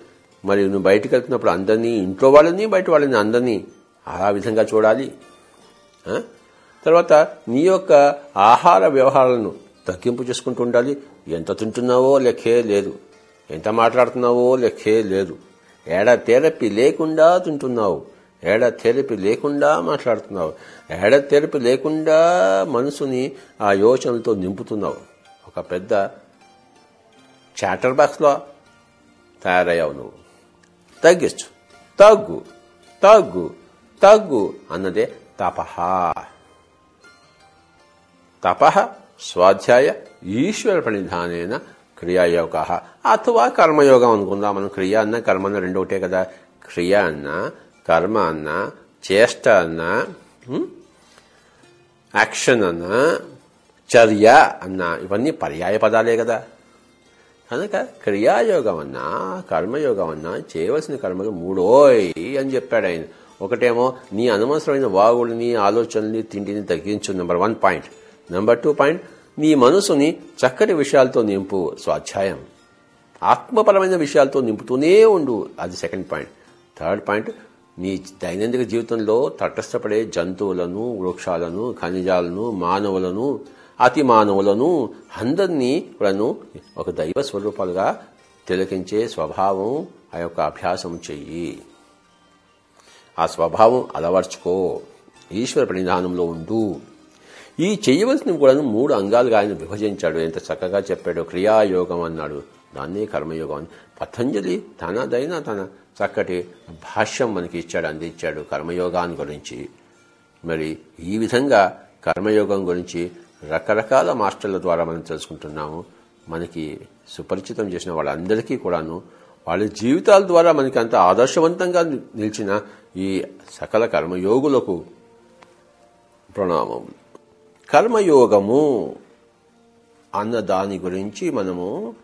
మరి నువ్వు బయటకు వెళ్తున్నప్పుడు అందరినీ ఇంట్లో వాళ్ళని బయట వాళ్ళని అందరినీ ఆ విధంగా చూడాలి. తర్వాత నీ యొక్క ఆహార వ్యవహారాలను తగ్గింపు చేసుకుంటూ ఉండాలి. ఎంత తింటున్నావో లెక్కే లేదు. ఎంత మాట్లాడుతున్నావో లెక్కే లేదు. ఏడ తెరపి లేకుండా తింటున్నావు. ఏడ థెరపీ లేకుండా మాట్లాడుతున్నావు? ఏడ థెరపీ లేకుండా మనసుని ఆ యోచనలతో నింపుతున్నావు? ఒక పెద్ద చాటర్ బాక్స్లో తయారయ్యావు నువ్వు. తగ్గించు. తగ్గు. తగ్గు. తగ్గు అన్నదే తపహ. తపహ స్వాధ్యాయ ఈశ్వర ప్రణిధానైన క్రియాయోగ. అథవా కర్మయోగం అనుకుందాం మనం. క్రియ అన్న కర్మ అన్న రెండు ఒకటే కదా. క్రియ అన్న కర్మ అన్న చేష్ట అన్న యాక్షన్ అన్న చర్య అన్న ఇవన్నీ పర్యాయ పదాలే కదా. కనుక క్రియాయోగం అన్నా కర్మయోగం అన్నా చేయవలసిన కర్మలు మూడోయ్ అని చెప్పాడు ఆయన. ఒకటేమో నీ అనవసరమైన వాగుల్ని ఆలోచనల్ని తిండిని తగ్గించు number one point number two point నీ మనసుని చక్కటి విషయాలతో నింపు స్వాధ్యాయం. ఆత్మపరమైన విషయాలతో నింపుతూనే ఉండు. అది సెకండ్ పాయింట్ థర్డ్ పాయింట్ నీ దైనందిక జీవితంలో తటస్థపడే జంతువులను వృక్షాలను ఖనిజాలను మానవులను అతి మానవులను అందరినీ కూడాను ఒక దైవ స్వరూపాలుగా తిలకించే స్వభావం ఆ యొక్క అభ్యాసం చెయ్యి. ఆ స్వభావం అలవర్చుకో. ఈశ్వర ప్రణిధానంలో ఉండు. ఈ చేయవలసిన కూడా మూడు అంగాలుగా ఆయన విభజించాడు. ఎంత చక్కగా చెప్పాడు. క్రియాయోగం అన్నాడు. దాన్నే కర్మయోగం అని. పతంజలి తనదైన తన చక్కటి భాష్యం మనకి ఇచ్చాడు అందించాడు కర్మయోగాన్ని గురించి. మరి ఈ విధంగా కర్మయోగం గురించి రకరకాల మాస్టర్ల ద్వారా మనం తెలుసుకుంటున్నాము. మనకి సుపరిచితం చేసిన వాళ్ళందరికీ కూడాను వాళ్ళ జీవితాల ద్వారా మనకి అంత ఆదర్శవంతంగా నిలిచిన ఈ సకల కర్మయోగులకు ప్రణామం. కర్మయోగము అన్న దాని గురించి మనము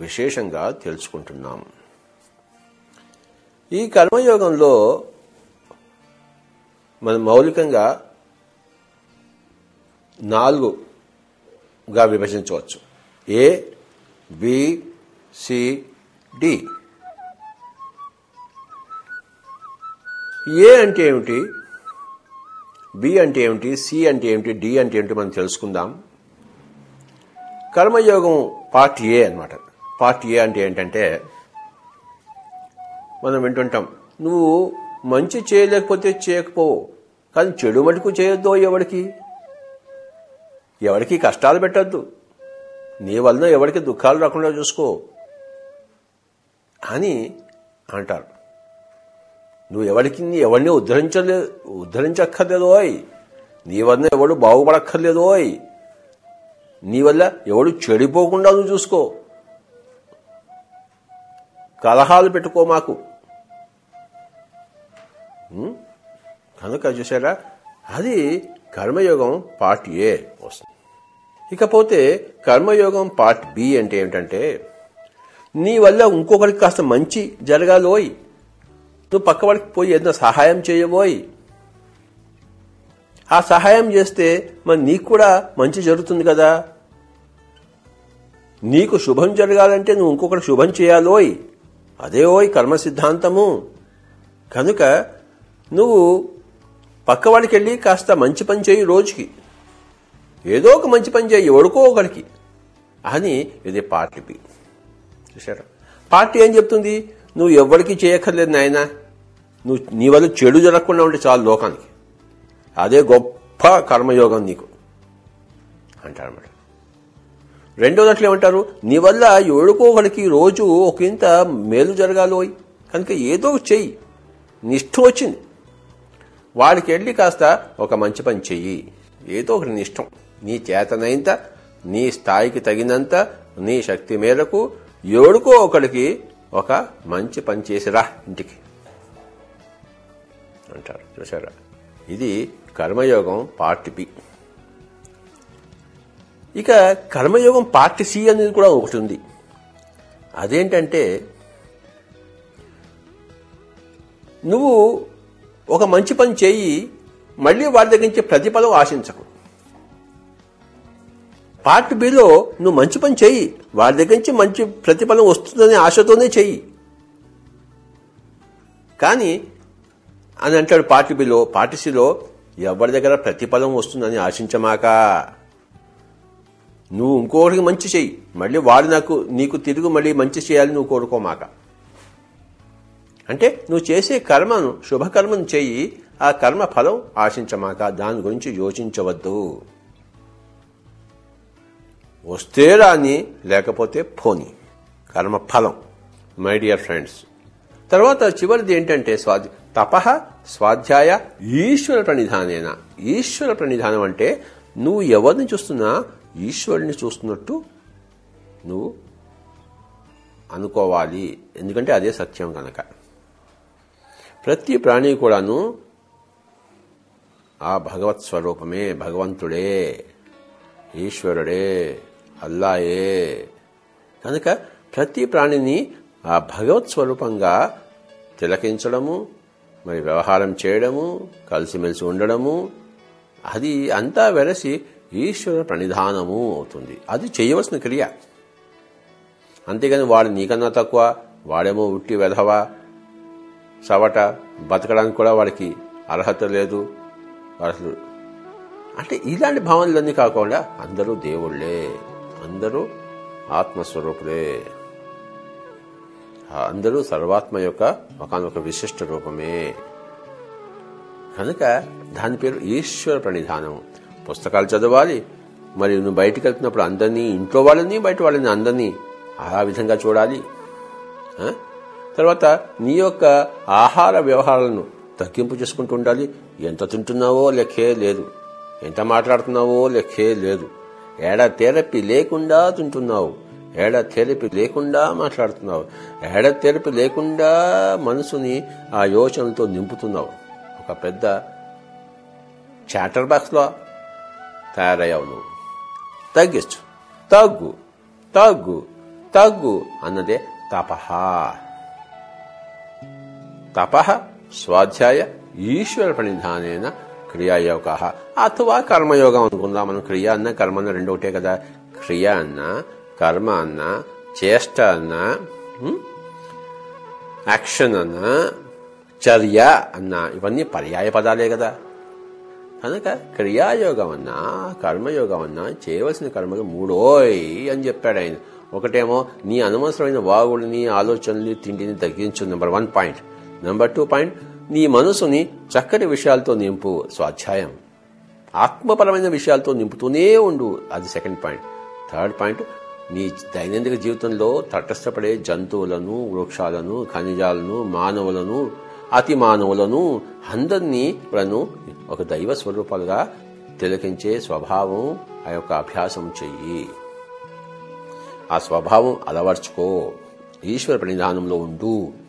విశేషంగా తెలుసుకుంటున్నాం. ఈ కర్మయోగంలో మనం మౌలికంగా నాలుగుగా విభజించవచ్చు. A B C D. A అంటే ఏమిటి? బి అంటే ఏమిటి? సి అంటే ఏమిటి? డి అంటే ఏమిటి? మనం తెలుసుకుందాం. కర్మయోగం పార్ట్ ఏ అనమాట పార్ట్ ఏ అంటే ఏంటంటే మనం వింటుంటాం. నువ్వు మంచి చేయలేకపోతే చేయకపో కానీ చెడు మటుకు చేయొద్దు ఎవడికి? ఎవరికి కష్టాలు పెట్టద్దు. నీ వలన ఎవరికి దుఃఖాలు రాకుండా చూసుకో. అని అంటారు. నువ్వు ఎవరికి ఎవరిని ఉద్ధరించలే ఉద్ధరించక్కర్లేదోయ్. నీ వలన ఎవడు బాగుపడక్కర్లేదోయ్ నీ వల్ల ఎవడు చెడిపోకుండా నువ్వు చూసుకో. కలహాలు పెట్టుకో మాకు. కనుక చూసారా అది కర్మయోగం పార్ట్ ఏ వస్తుంది. ఇకపోతే కర్మయోగం పార్ట్ బి అంటే ఏమిటంటే నీ వల్ల ఇంకొకరికి కాస్త మంచి జరగాలోయ్. నువ్వు పక్కవాడికి పోయి ఏదైనా సహాయం చేయబోయ్. ఆ సహాయం చేస్తే మరి నీకు కూడా మంచి జరుగుతుంది కదా. నీకు శుభం జరగాలంటే నువ్వు ఇంకొకటి శుభం చేయాలోయ్. అదే ఓయ్ కర్మ సిద్ధాంతము కనుక నువ్వు పక్కవాడికి వెళ్ళి కాస్త మంచి పని చేయి రోజుకి. ఏదో ఒక మంచి పని చేయి ఎవడుకో ఒకరికి అని ఇది పార్టీ బి చూసారా పార్టీ ఏం చెప్తుంది? నువ్వు ఎవరికి చేయక్కర్లేదు నాయన. నువ్వు నీ వల్ల చెడు జరగకుండా ఉంటే చాలు లోకానికి. అదే గొప్ప కర్మయోగం నీకు. అంటారన్నమాట రెండో దట్లు ఏమంటారు? నీ వల్ల ఎవడుకో ఒకడికి రోజు ఒక ఇంత మేలు జరగాలోయ్. కనుక ఏదో చెయ్యి. నీ ఇష్టం వచ్చింది. వాళ్ళకి వెళ్ళి కాస్త ఒక మంచి పని చెయ్యి. ఏదో ఒకటి నీ ఇష్టం. నీ చేతనైంత నీ స్థాయికి తగినంత నీ శక్తి మేరకు ఎవడుకో ఒకడికి ఒక మంచి పని చేసిరా ఇంటికి. అంటారు. చూసారా ఇది కర్మయోగం పార్ట్ బి. ఇక కర్మయోగం పార్ట్ సి అనేది కూడా ఒకటి ఉంది. అదేంటంటే నువ్వు ఒక మంచి పని చేయి మళ్ళీ వాడి దగ్గర నుంచి ప్రతిఫలం ఆశించకు. పార్ట్ బిలో నువ్వు మంచి పని చెయ్యి వాడి దగ్గర నుంచి మంచి ప్రతిఫలం వస్తుందనే ఆశతోనే చెయ్యి కానీ అని అంటాడు పార్టీ బిలో పార్ట్ సిలో ఎవరి దగ్గర ప్రతిఫలం వస్తుందని ఆశించమాక. నువ్వు ఇంకొకరికి మంచి చెయ్యి మళ్ళీ వాడు నాకు నీకు తిరిగి మళ్ళీ మంచి చేయాలని నువ్వు కోరుకోమాక. అంటే నువ్వు చేసే కర్మను శుభకర్మను చెయ్యి ఆ కర్మ ఫలం ఆశించమాక దాని గురించి యోచించవద్దు. వస్తే రాని లేకపోతే పోని. కర్మ ఫలం. మై డియర్ ఫ్రెండ్స్ తర్వాత చివరిది ఏంటంటే స్వాధి తప స్వాధ్యాయ ఈశ్వర ప్రణిధానేనా. ఈశ్వర ప్రణిధానం అంటే నువ్వు ఎవరిని చూస్తున్నా ఈశ్వరుని చూస్తున్నట్టు నువ్వు అనుకోవాలి. ఎందుకంటే అదే సత్యం కనుక ప్రతి ప్రాణి కూడాను ఆ భగవత్ స్వరూపమే భగవంతుడే ఈశ్వరుడే అల్లాయే. కనుక ప్రతి ప్రాణిని ఆ భగవత్ స్వరూపంగా తిలకించడము మరి వ్యవహారం చేయడము కలిసిమెలిసి ఉండడము అది అంతా వెరసి ఈశ్వర ప్రణిధానము అవుతుంది. అది చేయవలసిన క్రియ. అంతేగాని వాడు నీకన్నా తక్కువ వాడేమో ఉట్టి వెధవా సవట బతకడానికి కూడా వాడికి అర్హత లేదు. అసలు అంటే ఇలాంటి భావనలన్నీ కాకుండా అందరూ దేవుళ్ళే. అందరూ ఆత్మస్వరూపులే. అందరూ సర్వాత్మ యొక్క ఒకనొక విశిష్ట రూపమే. కనుక దాని పేరు ఈశ్వర ప్రణిధానం. పుస్తకాలు చదవాలి మరి నువ్వు బయటికి వెళ్తున్నప్పుడు అందరినీ ఇంట్లో వాళ్ళని బయట వాళ్ళని అందరినీ ఆ విధంగా చూడాలి. ఆ? తర్వాత నీ యొక్క ఆహార వ్యవహారాలను తగ్గింపు చేసుకుంటూ ఉండాలి. ఎంత తింటున్నావో లెక్కే లేదు. ఎంత మాట్లాడుతున్నావో లెక్కే లేదు. ఏడా థెరపీ లేకుండా తింటున్నావు. ఏడ థెరపీ లేకుండా మాట్లాడుతున్నావు. ఏడ థెరపీ లేకుండా మనసుని ఆ యోచనలతో నింపుతున్నావు. ఒక పెద్ద చాటర్ బాక్స్లో తయారయ్యావు నువ్వు. తగ్గించు. తగ్గు. తగ్గు. తగ్గు అన్నదే తపహ. తప స్వాధ్యాయ ఈశ్వర ప్రణిధానైన క్రియాయోగ. అథవా కర్మయోగం అనుకుందాం మనం క్రియ అన్న కర్మ అన్న రెండు ఒకటే కదా. క్రియ అన్న కర్మ అన్న చేష్ట అన్న యాక్షన్ అన్న చర్య అన్న ఇవన్నీ పర్యాయ పదాలే కదా. కనుక క్రియాయోగం అన్నా కర్మయోగం అన్నా చేయవలసిన కర్మలు మూడోయ్ అని చెప్పాడు ఆయన. ఒకటేమో నీ అనవసరమైన వాగుడిని ఆలోచనలు తిండిని తగ్గించు number one point number two point నీ మనసుని చక్కటి విషయాలతో నింపు స్వాధ్యాయం. ఆత్మపరమైన విషయాలతో నింపుతూనే ఉండు అది సెకండ్ పాయింట్ థర్డ్ పాయింట్ నీ దైనందిక జీవితంలో తటస్థపడే జంతువులను వృక్షాలను ఖనిజాలను మానవులను అతి మానవులను అందరినీ కూడాను ఒక దైవ స్వరూపాలుగా తిలకించే స్వభావం ఆ యొక్క అభ్యాసం చెయ్యి. ఆ స్వభావం అలవర్చుకో. ఈశ్వర ప్రణిధానంలో ఉండు.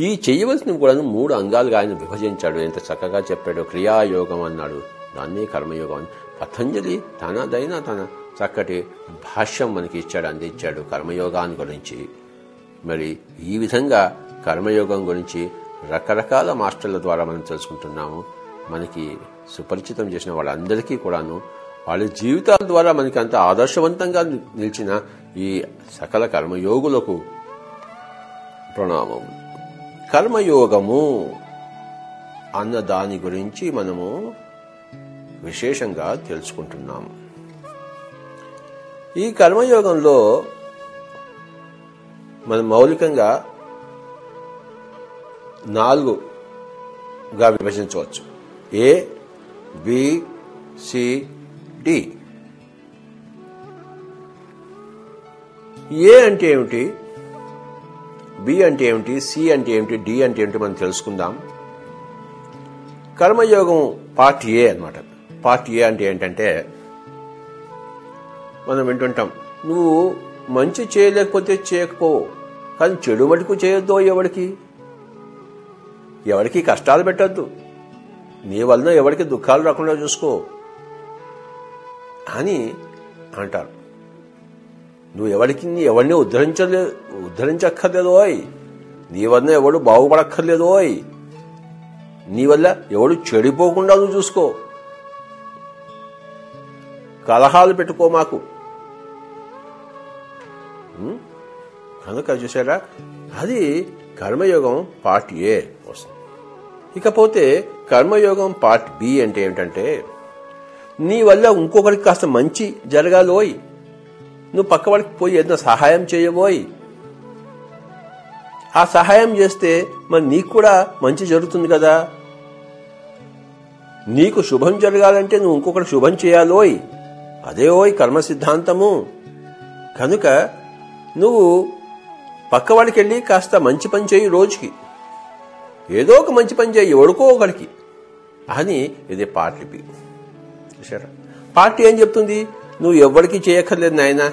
ఈ చేయవలసినవి కూడా మూడు అంగాలుగా ఆయన విభజించాడు. ఎంత చక్కగా చెప్పాడు. క్రియాయోగం అన్నాడు. దాన్నే కర్మయోగం అని. పతంజలి తనదైన తన చక్కటి భాష్యం మనకి ఇచ్చాడు అందించాడు కర్మయోగాన్ని గురించి. మరి ఈ విధంగా కర్మయోగం గురించి రకరకాల మాస్టర్ల ద్వారా మనం తెలుసుకుంటున్నాము. మనకి సుపరిచితం చేసిన వాళ్ళందరికీ కూడాను వాళ్ళ జీవితాల ద్వారా మనకి అంత ఆదర్శవంతంగా నిలిచిన ఈ సకల కర్మయోగులకు ప్రణామం. కర్మయోగము అన్న దాని గురించి మనము విశేషంగా తెలుసుకుంటున్నాము ఈ కర్మయోగంలో మనం మౌలికంగా నాలుగుగా విభజించవచ్చు. A B C D. A అంటే ఏమిటి? బి అంటే ఏమిటి సి అంటే ఏమిటి డి అంటే ఏమిటి మనం తెలుసుకుందాం. కర్మయోగం పార్ట్ ఏ అనమాట పార్ట్ ఏ అంటే ఏంటంటే మనం వింటుంటాం నువ్వు మంచి చేయలేకపోతే చేయకపో కానీ చెడు మటుకు చేయొద్దు ఎవరికి ఎవరికి కష్టాలు పెట్టద్దు. నీ వలన ఎవరికి దుఃఖాలు రాకుండా చూసుకో. అని అంటారు. నువ్వు ఎవరికి ఎవరిని ఉద్ధరించలే ఉద్ధరించక్కర్లేదోయ్ నీ వల్ల ఎవడు బాగుపడక్కర్లేదోయ్ నీ వల్ల ఎవడు చెడిపోకుండా నువ్వు చూసుకో. కలహాలు పెట్టుకో మాకు. కనుక చూసారా అది కర్మయోగం పార్ట్ ఏ వస్తుంది ఇకపోతే కర్మయోగం పార్ట్ బి అంటే ఏమిటంటే నీ వల్ల ఇంకొకరికి కాస్త మంచి జరగాలోయ్ నువ్వు పక్కవాడికి పోయి ఏదైనా సహాయం చేయబోయ్. ఆ సహాయం చేస్తే మరి నీకు కూడా మంచి జరుగుతుంది కదా. నీకు శుభం జరగాలంటే నువ్వు ఇంకొకటి శుభం చేయాలోయ్. అదే ఓయ్ కర్మ సిద్ధాంతము. కనుక నువ్వు పక్కవాడికి వెళ్ళి కాస్త మంచి పని చేయి రోజుకి. ఏదో ఒక మంచి పని చేయి ఎవడుకో ఒకడికి అని ఇది పార్టీ చూసారా పార్టీ ఏం చెప్తుంది? నువ్వు ఎవరికి చేయక్కర్లేదు నాయన.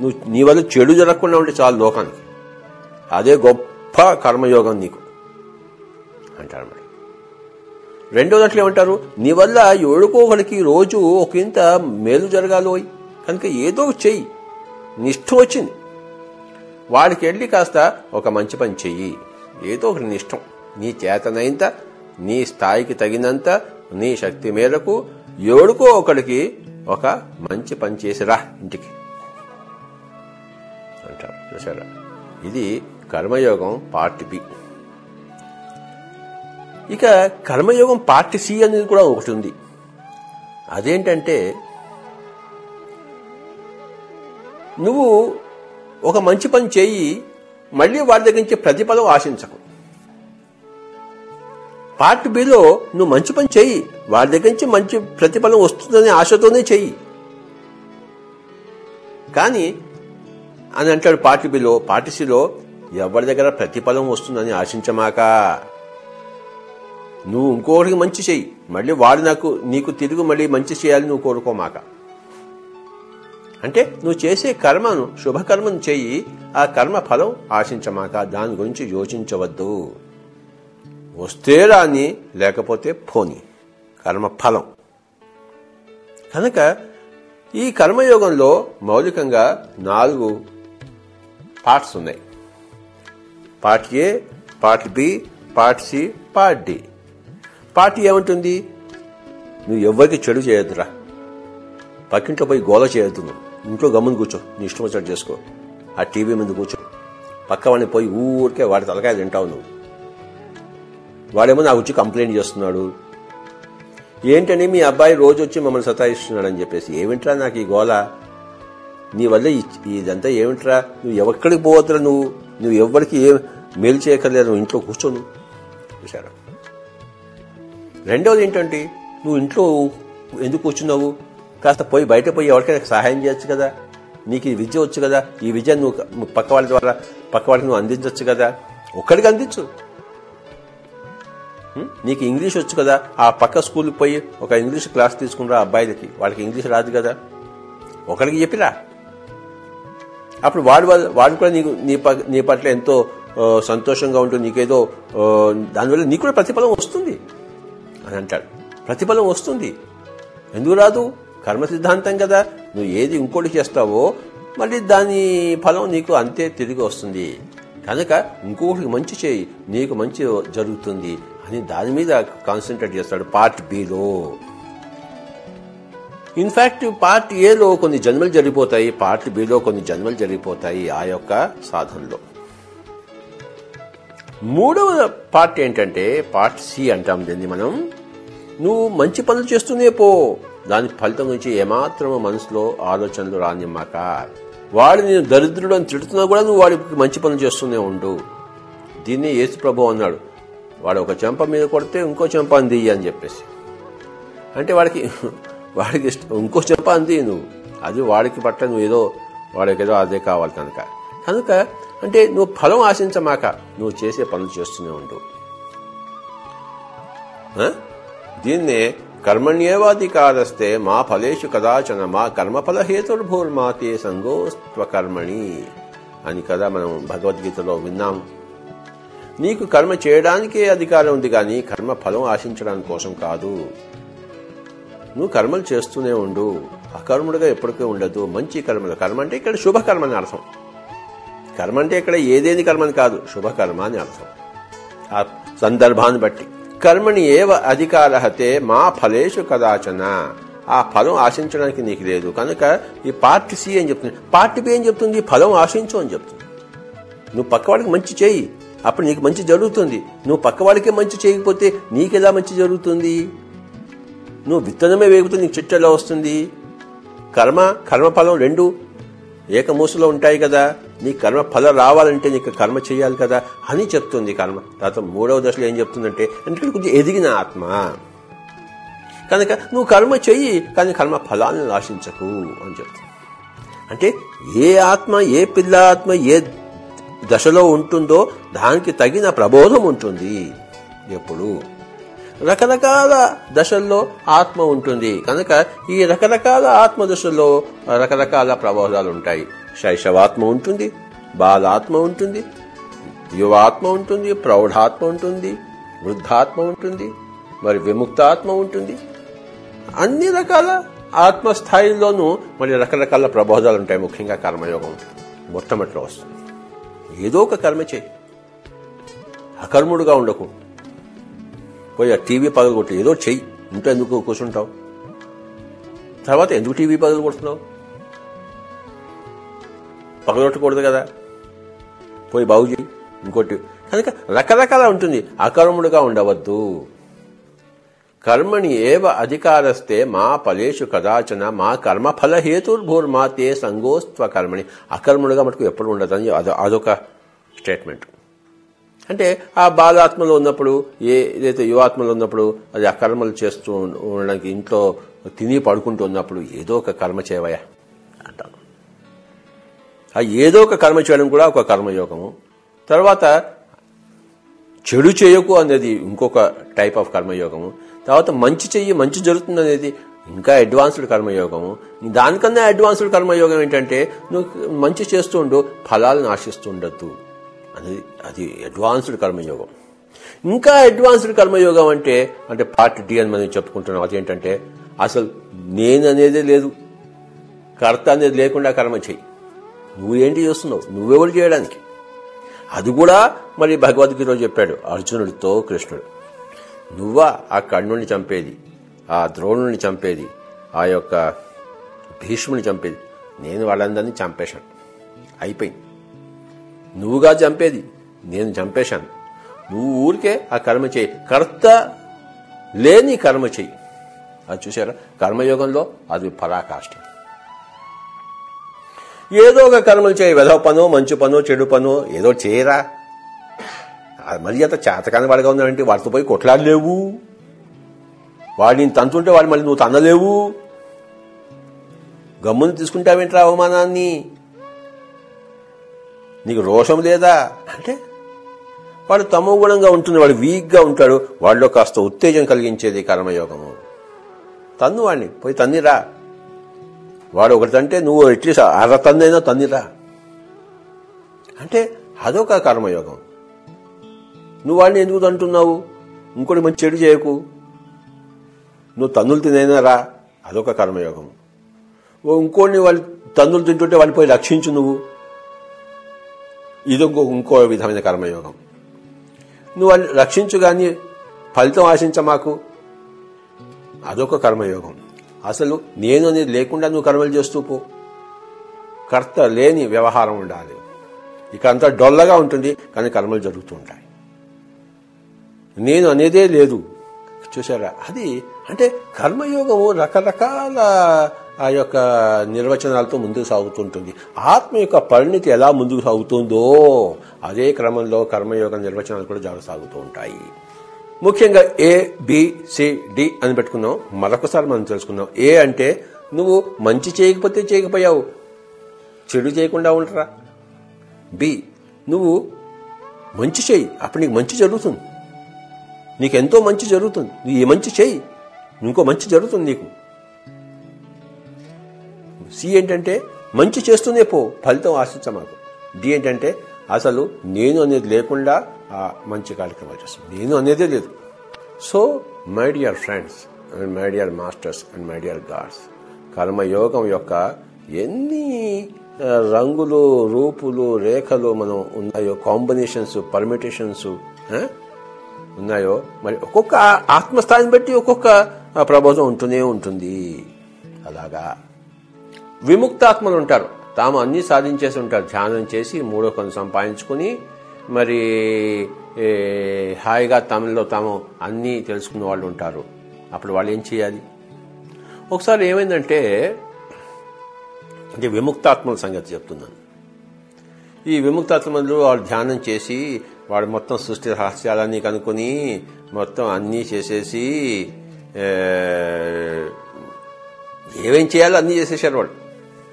నువ్వు నీ వల్ల చెడు జరగకుండా ఉంటే చాలు లోకానికి. అదే గొప్ప కర్మయోగం నీకు. అంటారు మరి. రెండో దాంట్లో ఏమంటారు? నీ వల్ల ఎవడుకో ఒకడికి రోజు ఒక ఇంత మేలు జరగాలోయ్ కనుక ఏదో చెయ్యి. నిష్ఠ వచ్చింది. వాడికి వెళ్ళి కాస్త ఒక మంచి పని చెయ్యి. ఏదో ఒకటి నిష్టం నీ చేతనైంత నీ స్థాయికి తగినంత నీ శక్తి మేరకు ఎవడుకో ఒకడికి ఒక మంచి పని చేసిరా ఇంటికి. అంటారు. చూసారా ఇది కర్మయోగం పార్ట్ బి. ఇక కర్మయోగం పార్ట్ సి అనేది కూడా ఒకటి ఉంది. అదేంటంటే నువ్వు ఒక మంచి పని చేయి మళ్ళీ వారి దగ్గర నుంచి ప్రతిఫలం ఆశించకు. పార్ట్ బిలో నువ్వు మంచి పని చెయ్యి. వాడి దగ్గర నుంచి మంచి ప్రతిఫలం వస్తుందనే ఆశతోనే చెయ్యి. కానీ అని అంటాడు పార్టీ బిలో పార్టీ సిలో ఎవరి దగ్గర ప్రతిఫలం వస్తుందని ఆశించమాక. నువ్వు ఇంకొకటికి మంచి చెయ్యి. మళ్ళీ వాడు నాకు నీకు తిరుగు మళ్ళీ మంచి చేయాలని నువ్వు కోరుకోమాక. అంటే నువ్వు చేసే కర్మను శుభకర్మను చెయ్యి. ఆ కర్మ ఫలం ఆశించమాక. దాని గురించి యోచించవద్దు. వస్తే రాని లేకపోతే పోని. కర్మ ఫలం. కనుక ఈ కర్మయోగంలో మౌలికంగా నాలుగు పార్ట్స్ ఉన్నాయి. Part A part B part C part D. Part ఏమంటుంది? నువ్వు ఎవరికి చెడు చేయొద్దురా. పక్కింట్లో పోయి గోల చేయొద్దు నువ్వు. ఇంట్లో గమ్మును కూర్చో. నీ ఇష్టం వచ్చినట్టు చేసుకో. ఆ టీవీ ముందు కూర్చో. పక్క వాడిని పోయి ఊరికే వాడి తలకాయ తింటావు నువ్వు. వాడేమో నాకు వచ్చి కంప్లైంట్ చేస్తున్నాడు. ఏంటని మీ అబ్బాయి రోజు వచ్చి మమ్మల్ని సతాయిస్తున్నాడు అని చెప్పేసి ఏమిట్రా నాకు ఈ గోల? నీ వల్ల ఇదంతా ఏమిట్రా? నువ్వు ఎవక్కడికి పోవద్దురా నువ్వు? నువ్వు ఎవరికి ఏ మేలు చేయక్కర్లేదు నువ్వు ఇంట్లో కూర్చోను చూసారా రెండవది ఏంటంటే నువ్వు ఇంట్లో ఎందుకు కూర్చున్నావు? కాస్త పోయి బయట పోయి ఎవరికైనా సహాయం చేయొచ్చు కదా? నీకు ఈ విద్య వచ్చు కదా? ఈ విద్య నువ్వు పక్క వాళ్ళ ద్వారా పక్క వాళ్ళకి నువ్వు అందించవచ్చు కదా? ఒక్కడికి అందించు. నీకు ఇంగ్లీష్ వచ్చు కదా ఆ పక్క స్కూల్కి పోయి ఒక ఇంగ్లీష్ క్లాస్ తీసుకురా అబ్బాయిలకి. వాళ్ళకి ఇంగ్లీష్ రాదు కదా. ఒకరికి చెప్పిరా. అప్పుడు వాడు వాడు కూడా నీకు నీ నీ పట్ల ఎంతో సంతోషంగా ఉంటుంది నీకేదో దానివల్ల నీకు కూడా ప్రతిఫలం వస్తుంది అని అంటాడు. ప్రతిఫలం వస్తుంది. ఎందుకు రాదు? కర్మ సిద్ధాంతం కదా. నువ్వు ఏది ఇంకోటి చేస్తావో మళ్ళీ దాని ఫలం నీకు అంతే తిరిగి వస్తుంది. కనుక ఇంకొకటికి మంచి చేయి నీకు మంచి జరుగుతుంది. అని దాని మీద కాన్సన్ట్రేట్ చేస్తాడు పార్ట్ బిలో ఇన్ఫాక్ట్ పార్ట్ ఏలో కొన్ని జన్మలు జరిగిపోతాయి పార్ట్ బిలో కొన్ని జన్మలు జరిగిపోతాయి ఆ యొక్క సాధనలో. మూడవ పార్ట్ ఏంటంటే పార్ట్ సి అంటాం దీన్ని మనం. నువ్వు మంచి పనులు చేస్తూనే పో. దాని ఫలితం నుంచి ఏమాత్రం మనసులో ఆలోచనలు రానిమ్మాక. వాడు నేను దరిద్రుడు అని తిడుతున్నా కూడా నువ్వు వాడికి మంచి పనులు చేస్తూనే ఉండు. దీన్ని యేసు ప్రభు అన్నాడు. వాడు ఒక చెంప మీద కొడితే ఇంకో చెంప అంది అని చెప్పేసి. అంటే వాడికి వాడికి ఇష్టం ఇంకో చెంప అంది నువ్వు. అది వాడికి పట్ల నువ్వు ఏదో వాడికి ఏదో అదే కావాలి కనుక. కనుక అంటే నువ్వు ఫలం ఆశించమాక నువ్వు చేసే పనులు చేస్తూనే ఉండు. ఆ? దీన్నే కర్మణ్యేవాధికారస్తే మా ఫలేషు కదాచన మా కర్మఫలహేతుర్భూర్మాతే సంగోస్త్వకర్మణి అని కదా మనం భగవద్గీతలో విన్నాం. నీకు కర్మ చేయడానికే అధికారం ఉంది కానీ కర్మ ఫలం ఆశించడం కోసం కాదు. నువ్వు కర్మలు చేస్తూనే ఉండు. అకర్ముడుగా ఎప్పటికీ ఉండదు. మంచి కర్మలు. కర్మ అంటే ఇక్కడ శుభకర్మ అని అర్థం. కర్మ అంటే ఇక్కడ ఏదేని కర్మని కాదు. శుభకర్మ అని అర్థం. ఆ సందర్భాన్ని బట్టి. కర్మని ఏవ అధికారహతే మా ఫలేషు కదాచన. ఆ ఫలం ఆశించడానికి నీకు లేదు. కనుక ఈ పార్ట్ సి అని చెప్తుంది. పార్ట్ బి ఏం చెప్తుంది? ఫలం ఆశించు అని చెప్తుంది. నువ్వు పక్కవాడికి మంచి చేయి. అప్పుడు నీకు మంచి జరుగుతుంది. నువ్వు పక్క వాళ్ళకే మంచి చేయకపోతే నీకెలా మంచి జరుగుతుంది? నువ్వు విత్తనమే వేగుతుంది నీకు చెట్టు ఎలా వస్తుంది? కర్మ కర్మఫలం రెండు ఏకమూసలో ఉంటాయి కదా. నీ కర్మ ఫలం రావాలంటే నీకు కర్మ చేయాలి కదా అని చెప్తుంది కర్మ. తర్వాత మూడవ దశలో ఏం చెప్తుందంటే అంటే కొంచెం ఎదిగిన ఆత్మ. కనుక నువ్వు కర్మ చెయ్యి కానీ కర్మ ఫలాన్ని ఆశించకు అని చెప్తుంది. అంటే ఏ ఆత్మ ఏ పిల్ల ఆత్మ ఏ దశలో ఉంటుందో దానికి తగిన ప్రబోధం ఉంటుంది. ఎప్పుడు? రకరకాల దశల్లో ఆత్మ ఉంటుంది. కనుక ఈ రకరకాల ఆత్మ దశల్లో రకరకాల ప్రబోధాలు ఉంటాయి. శైశవాత్మ ఉంటుంది బాలాత్మ ఉంటుంది యువాత్మ ఉంటుంది ప్రౌఢాత్మ ఉంటుంది వృద్ధాత్మ ఉంటుంది మరి విముక్తాత్మ ఉంటుంది. అన్ని రకాల ఆత్మస్థాయిల్లోనూ మరి రకరకాల ప్రబోధాలు ఉంటాయి. ముఖ్యంగా కర్మయోగం మొట్టమొదటిలో వస్తుంది. ఏదో ఒక కర్మ చేయి. అకర్ముడుగా ఉండకు. పోయి ఆ టీవీ పగలు ఏదో చెయ్యి. ఇంట్లో ఎందుకు కూర్చుంటావు? తర్వాత ఎందుకు టీవీ పగలు కొడుతున్నావు? పగలొట్టకూడదు కదా. పోయి బాగు చేయి ఇంకోటి. కనుక రకరకాల ఉంటుంది. అకర్ముడుగా ఉండవద్దు. కర్మణి ఏవ అధికారస్తే మా ఫలేషు కదాచన మా కర్మఫల హేతుర్భూర్మా తే సంగోస్త్వ కర్మణి అకర్మణుగా మటుకు ఎప్పుడు ఉండదని అదొ అదొక స్టేట్మెంట్ అంటే ఆ బాలాత్మలో ఉన్నప్పుడు ఏ ఏదైతే యువాత్మలో ఉన్నప్పుడు అది అకర్మలు చేస్తూ ఉండడానికి ఇంట్లో తిని పడుకుంటూ ఉన్నప్పుడు ఏదో ఒక కర్మ చేయవయా అంటాను ఆ ఏదో ఒక కర్మ చేయడం కూడా ఒక కర్మయోగము. తర్వాత చెడు చేయకు అనేది ఇంకొక టైప్ ఆఫ్ కర్మయోగము. తర్వాత మంచి చెయ్యి మంచి జరుగుతుంది అనేది ఇంకా అడ్వాన్స్డ్ కర్మయోగము. దానికన్నా అడ్వాన్స్డ్ కర్మయోగం ఏంటంటే నువ్వు మంచి చేస్తూ ఉండు ఫలాలను ఆశిస్తుండద్దు అనేది అది అడ్వాన్స్డ్ కర్మయోగం. ఇంకా అడ్వాన్స్డ్ కర్మయోగం అంటే అంటే పార్ట్ డి అని మనం చెప్పుకుంటున్నాం. అదేంటంటే అసలు నేను లేదు. కర్త అనేది లేకుండా కర్మ చెయ్యి. నువ్వేంటి చేస్తున్నావు? నువ్వెవరు చేయడానికి? అది కూడా మరి భగవద్గీతలో చెప్పాడు అర్జునుడితో కృష్ణుడు. నువ్వా ఆ కర్ణుణ్ణి చంపేది ఆ ద్రోణుని చంపేది ఆ యొక్క భీష్ముని చంపేది. నేను వాళ్ళందరినీ చంపేశాను. అయిపోయింది. నువ్వుగా చంపేది నేను చంపేశాను. నువ్వు ఊరికే ఆ కర్మ చేయి. కర్త లేని కర్మ చెయ్యి అది చూసారా కర్మయోగంలో అది పరాకాష్ఠ. ఏదో ఒక కర్మలు చేయి. వెధవ పనో మంచి పను చెడు పను ఏదో చేయరా? మరి అంత చేతకాని వాడిగా ఉందంటే వాడితో పోయి కొట్లాడలేవు. వాడిని తంతుంటే వాడు మళ్ళీ నువ్వు తన్నలేవు. గమ్మును తీసుకుంటావేంట్రా అవమానాన్ని? నీకు రోషం లేదా? అంటే వాడు తమోగుణంగా ఉంటుంది వాడు వీక్గా ఉంటాడు. వాడిలో కాస్త ఉత్తేజం కలిగించేది కర్మయోగము. తన్ను వాడిని పోయి తన్నిరా. వాడు ఒకటి నువ్వు ఎట్లీస్ట్ అర తన్నైనా తన్నిరా. అంటే అదొక కర్మయోగం. నువ్వు వాడిని ఎందుకు అంటున్నావు ఇంకోటి మంచి చెడు చేయకు. నువ్వు తన్నులు తినైనా రా. అదొక కర్మయోగం. ఓ ఇంకోటిని వాళ్ళు తన్నులు తింటుంటే వాడిని పోయి రక్షించు నువ్వు. ఇది ఇంకో ఇంకో విధమైన కర్మయోగం. నువ్వు వాళ్ళు రక్షించు కానీ ఫలితం ఆశించ మాకు. అదొక కర్మయోగం. అసలు నేను అనేది లేకుండా నువ్వు కర్మలు చేస్తూ పో. కర్త లేని వ్యవహారం ఉండాలి. ఇక అంతా డొల్లగా ఉంటుంది కానీ కర్మలు జరుగుతూ ఉంటాయి. నేను అనేదే లేదు. చూసారా అది అంటే కర్మయోగము రకరకాల ఆ యొక్క నిర్వచనాలతో ముందుకు సాగుతుంటుంది. ఆత్మ యొక్క పరిణితి ఎలా ముందుకు సాగుతుందో అదే క్రమంలో కర్మయోగ నిర్వచనాలు కూడా జాగ్రత్త సాగుతూ ఉంటాయి. ముఖ్యంగా ఏ బి సి డి అని పెట్టుకున్నాం. మరొకసారి మనం తెలుసుకుందాం. ఏ అంటే నువ్వు మంచి చేయకపోతే చేయకపోయావు. చెడు చేయకుండా ఉంటరా బి నువ్వు మంచి చేయి. అప్పుడు నీకు మంచి జరుగుతుంది. నీకు ఎంతో మంచి జరుగుతుంది. నువ్వు ఈ మంచి చేయి. ఇంకో మంచి జరుగుతుంది నీకు. సి ఏంటంటే మంచి చేస్తూనే పో. ఫలితం ఆశించ మాకు. డి ఏంటంటే అసలు నేను అనేది లేకుండా ఆ మంచి కార్యక్రమాలు చేస్తాను నేను అనేదే లేదు. So my dear friends and my dear masters and my dear gods కర్మయోగం యొక్క ఎన్ని రంగులు రూపులు రేఖలు మనం ఉన్నాయో కాంబినేషన్స్ పర్మిటేషన్స్ ఉన్నాయో? మరి ఒక్కొక్క ఆత్మస్థాయిని బట్టి ఒక్కొక్క ప్రబోధం ఉంటూనే ఉంటుంది. అలాగా? విముక్తాత్మలు ఉంటారు. తాము అన్ని సాధించేసి ఉంటారు. ధ్యానం చేసి మూడో కొన్ని సంపాదించుకుని మరి హాయిగా తమలో తాము అన్నీ తెలుసుకున్న వాళ్ళు ఉంటారు. అప్పుడు వాళ్ళు ఏం చేయాలి? ఒకసారి ఏమైందంటే అంటే విముక్తాత్మల సంగతి చెప్తున్నాను. ఈ విముక్తాత్మలు వాళ్ళు ధ్యానం చేసి వాడు మొత్తం సృష్టి రహస్యాలన్నీ కనుక్కొని మొత్తం అన్నీ చేసేసి ఏమేం చేయాలో అన్నీ చేసేసారు వాడు.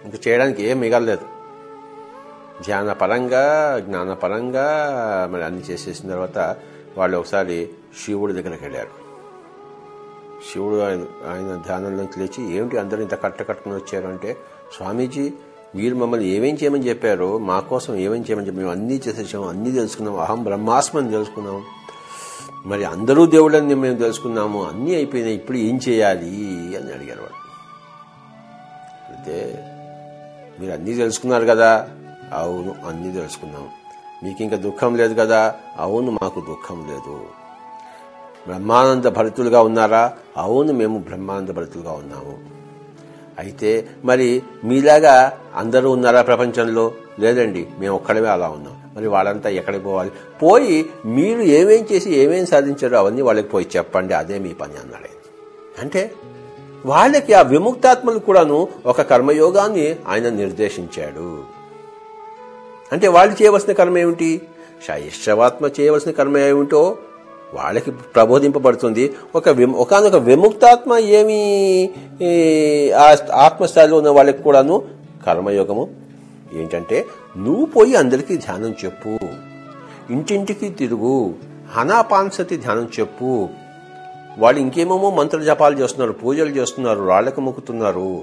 ఇంకా చేయడానికి ఏం మిగలలేదు. ధ్యానపరంగా జ్ఞానపరంగా మరి అన్ని చేసేసిన తర్వాత వాళ్ళు ఒకసారి శివుడి దగ్గరికి వెళ్ళారు. శివుడు ఆయన ఆయన ధ్యానంలోకి లేచి ఏమిటి అందరూ ఇంత కట్ట కట్టుకుని వచ్చారు? అంటే స్వామీజీ మీరు మమ్మల్ని ఏమేం చేయమని చెప్పారో మా కోసం ఏమేం చేయమని చెప్పి మేము అన్నీ చేసేసాము అన్నీ తెలుసుకున్నాం. అహం బ్రహ్మాస్మని తెలుసుకున్నాం. మరి అందరూ దేవుడని మేము తెలుసుకున్నాము. అన్నీ అయిపోయినాయి. ఇప్పుడు ఏం చేయాలి అని అడిగారు వాడు అయితే మీరు అన్నీ తెలుసుకున్నారు కదా? అవును అన్నీ తెలుసుకున్నాం. మీకు ఇంకా దుఃఖం లేదు కదా? అవును మాకు దుఃఖం లేదు. బ్రహ్మానంద భరితులుగా ఉన్నారా? అవును మేము బ్రహ్మానంద భరితులుగా ఉన్నాము. అయితే మరి మీలాగా అందరూ ఉన్నారా ప్రపంచంలో? లేదండి మేము ఒక్కడమే అలా ఉన్నాం. మరి వాళ్ళంతా ఎక్కడికి పోవాలి? పోయి మీరు ఏమేం చేసి ఏమేం సాధించారో అవన్నీ వాళ్ళకి పోయి చెప్పండి అదే మీ పని అన్నాడు అంటే వాళ్ళకి ఆ విముక్తాత్మలు కూడాను ఒక కర్మయోగాన్ని ఆయన నిర్దేశించాడు. అంటే వాళ్ళు చేయవలసిన కర్మ ఏమిటి? శైశవాత్మ చేయవలసిన కర్మ ఏమిటో వాళ్ళకి ప్రబోధింపబడుతుంది. ఒక ఒకనొక విముక్తాత్మ ఏమి ఆత్మస్థాయిలో ఉన్న వాళ్ళకి కూడాను కర్మయోగము. ఏంటంటే నువ్వు పోయి అందరికీ ధ్యానం చెప్పు. ఇంటింటికి తిరుగు. హనాపాన్సతి ధ్యానం చెప్పు. వాళ్ళు ఇంకేమేమో మంత్ర జపాలు చేస్తున్నారు పూజలు చేస్తున్నారు రాళ్ళకు మొక్కుతున్నారు.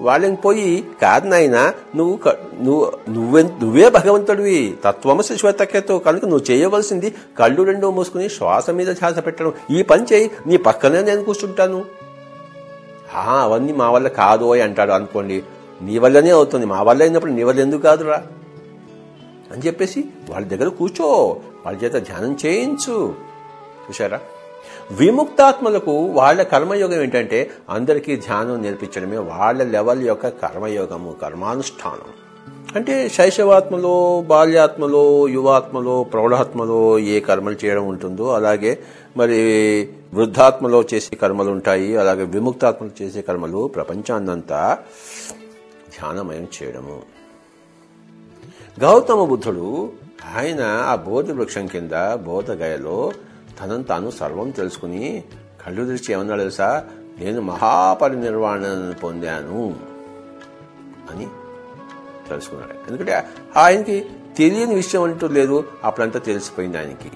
వాళ్ళని పోయి కాదు నాయనా నువ్వు నువ్వు నువ్వే నువ్వే భగవంతుడివి. తత్వమసి శ్వేతకేతో కనుక నువ్వు చేయవలసింది కళ్ళు రెండో మూసుకుని శ్వాస మీద ధ్యాస పెట్టడం. ఈ పని చేయి నీ పక్కనే నేను కూర్చుంటాను. అవన్నీ మా వల్ల కాదు అని అంటాడు అనుకోండి. నీ వల్లనే అవుతుంది. మా వల్ల అయినప్పుడు నీ వల్ల ఎందుకు కాదురా? అని చెప్పేసి వాళ్ళ దగ్గర కూర్చో. వాళ్ళ చేత ధ్యానం చేయించు. చూసారా విముక్తాత్మలకు వాళ్ళ కర్మయోగం ఏంటంటే అందరికీ ధ్యానం నేర్పించడమే వాళ్ళ లెవెల్ యొక్క కర్మయోగము కర్మానుష్ఠానం. అంటే శైశవాత్మలో బాల్యాత్మలో యువాత్మలో ప్రౌఢాత్మలో ఏ కర్మలు చేయడం ఉంటుందో అలాగే మరి వృద్ధాత్మలో చేసే కర్మలు ఉంటాయి అలాగే విముక్తాత్మలు చేసే కర్మలు ప్రపంచాన్నంతా ధ్యానమయం చేయడము. గౌతమ బుద్ధుడు ఆయన ఆ బోధి వృక్షం కింద బోధగయలో తనను తాను సర్వం తెలుసుకుని కళ్ళు తెరిచి ఏమన్నా తెలుసా నేను మహాపరినిర్వాణాన్ని పొందాను అని తెలుసుకున్నాడు. ఎందుకంటే ఆయనకి తెలియని విషయం అంటూ లేదు. అప్పుడంతా తెలిసిపోయింది ఆయనకి.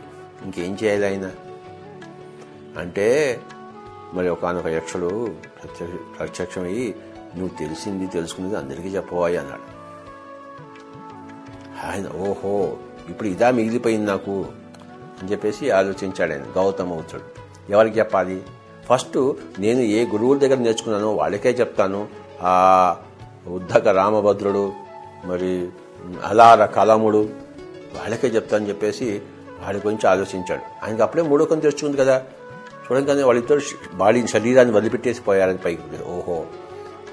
ఇంకేం చేయాలి ఆయన? అంటే మరి ఒకనొక యక్షుడు ప్రత్యక్ష ప్రత్యక్షమయ్యి నువ్వు తెలిసింది తెలుసుకున్నది అందరికీ చెప్పబోయి అన్నాడు. ఆయన ఓహో ఇప్పుడు ఇదా మిగిలిపోయింది నాకు. అని చెప్పేసి ఆలోచించాడు ఆయన. గౌతమవుతుడు ఎవరికి చెప్పాలి? ఫస్ట్ నేను ఏ గురువుల దగ్గర నేర్చుకున్నానో వాళ్ళకే చెప్తాను. ఆ ఉద్ధక రామభద్రుడు మరి అలార కలముడు వాళ్ళకే చెప్తానని చెప్పేసి వాడి గురించి ఆలోచించాడు. ఆయనకి అప్పుడే మూడో కొంత తెచ్చుకుంది కదా. చూడంగానే వాళ్ళిద్దరు బాడీ శరీరాన్ని వదిలిపెట్టేసి పోయారని పైకి ఓహో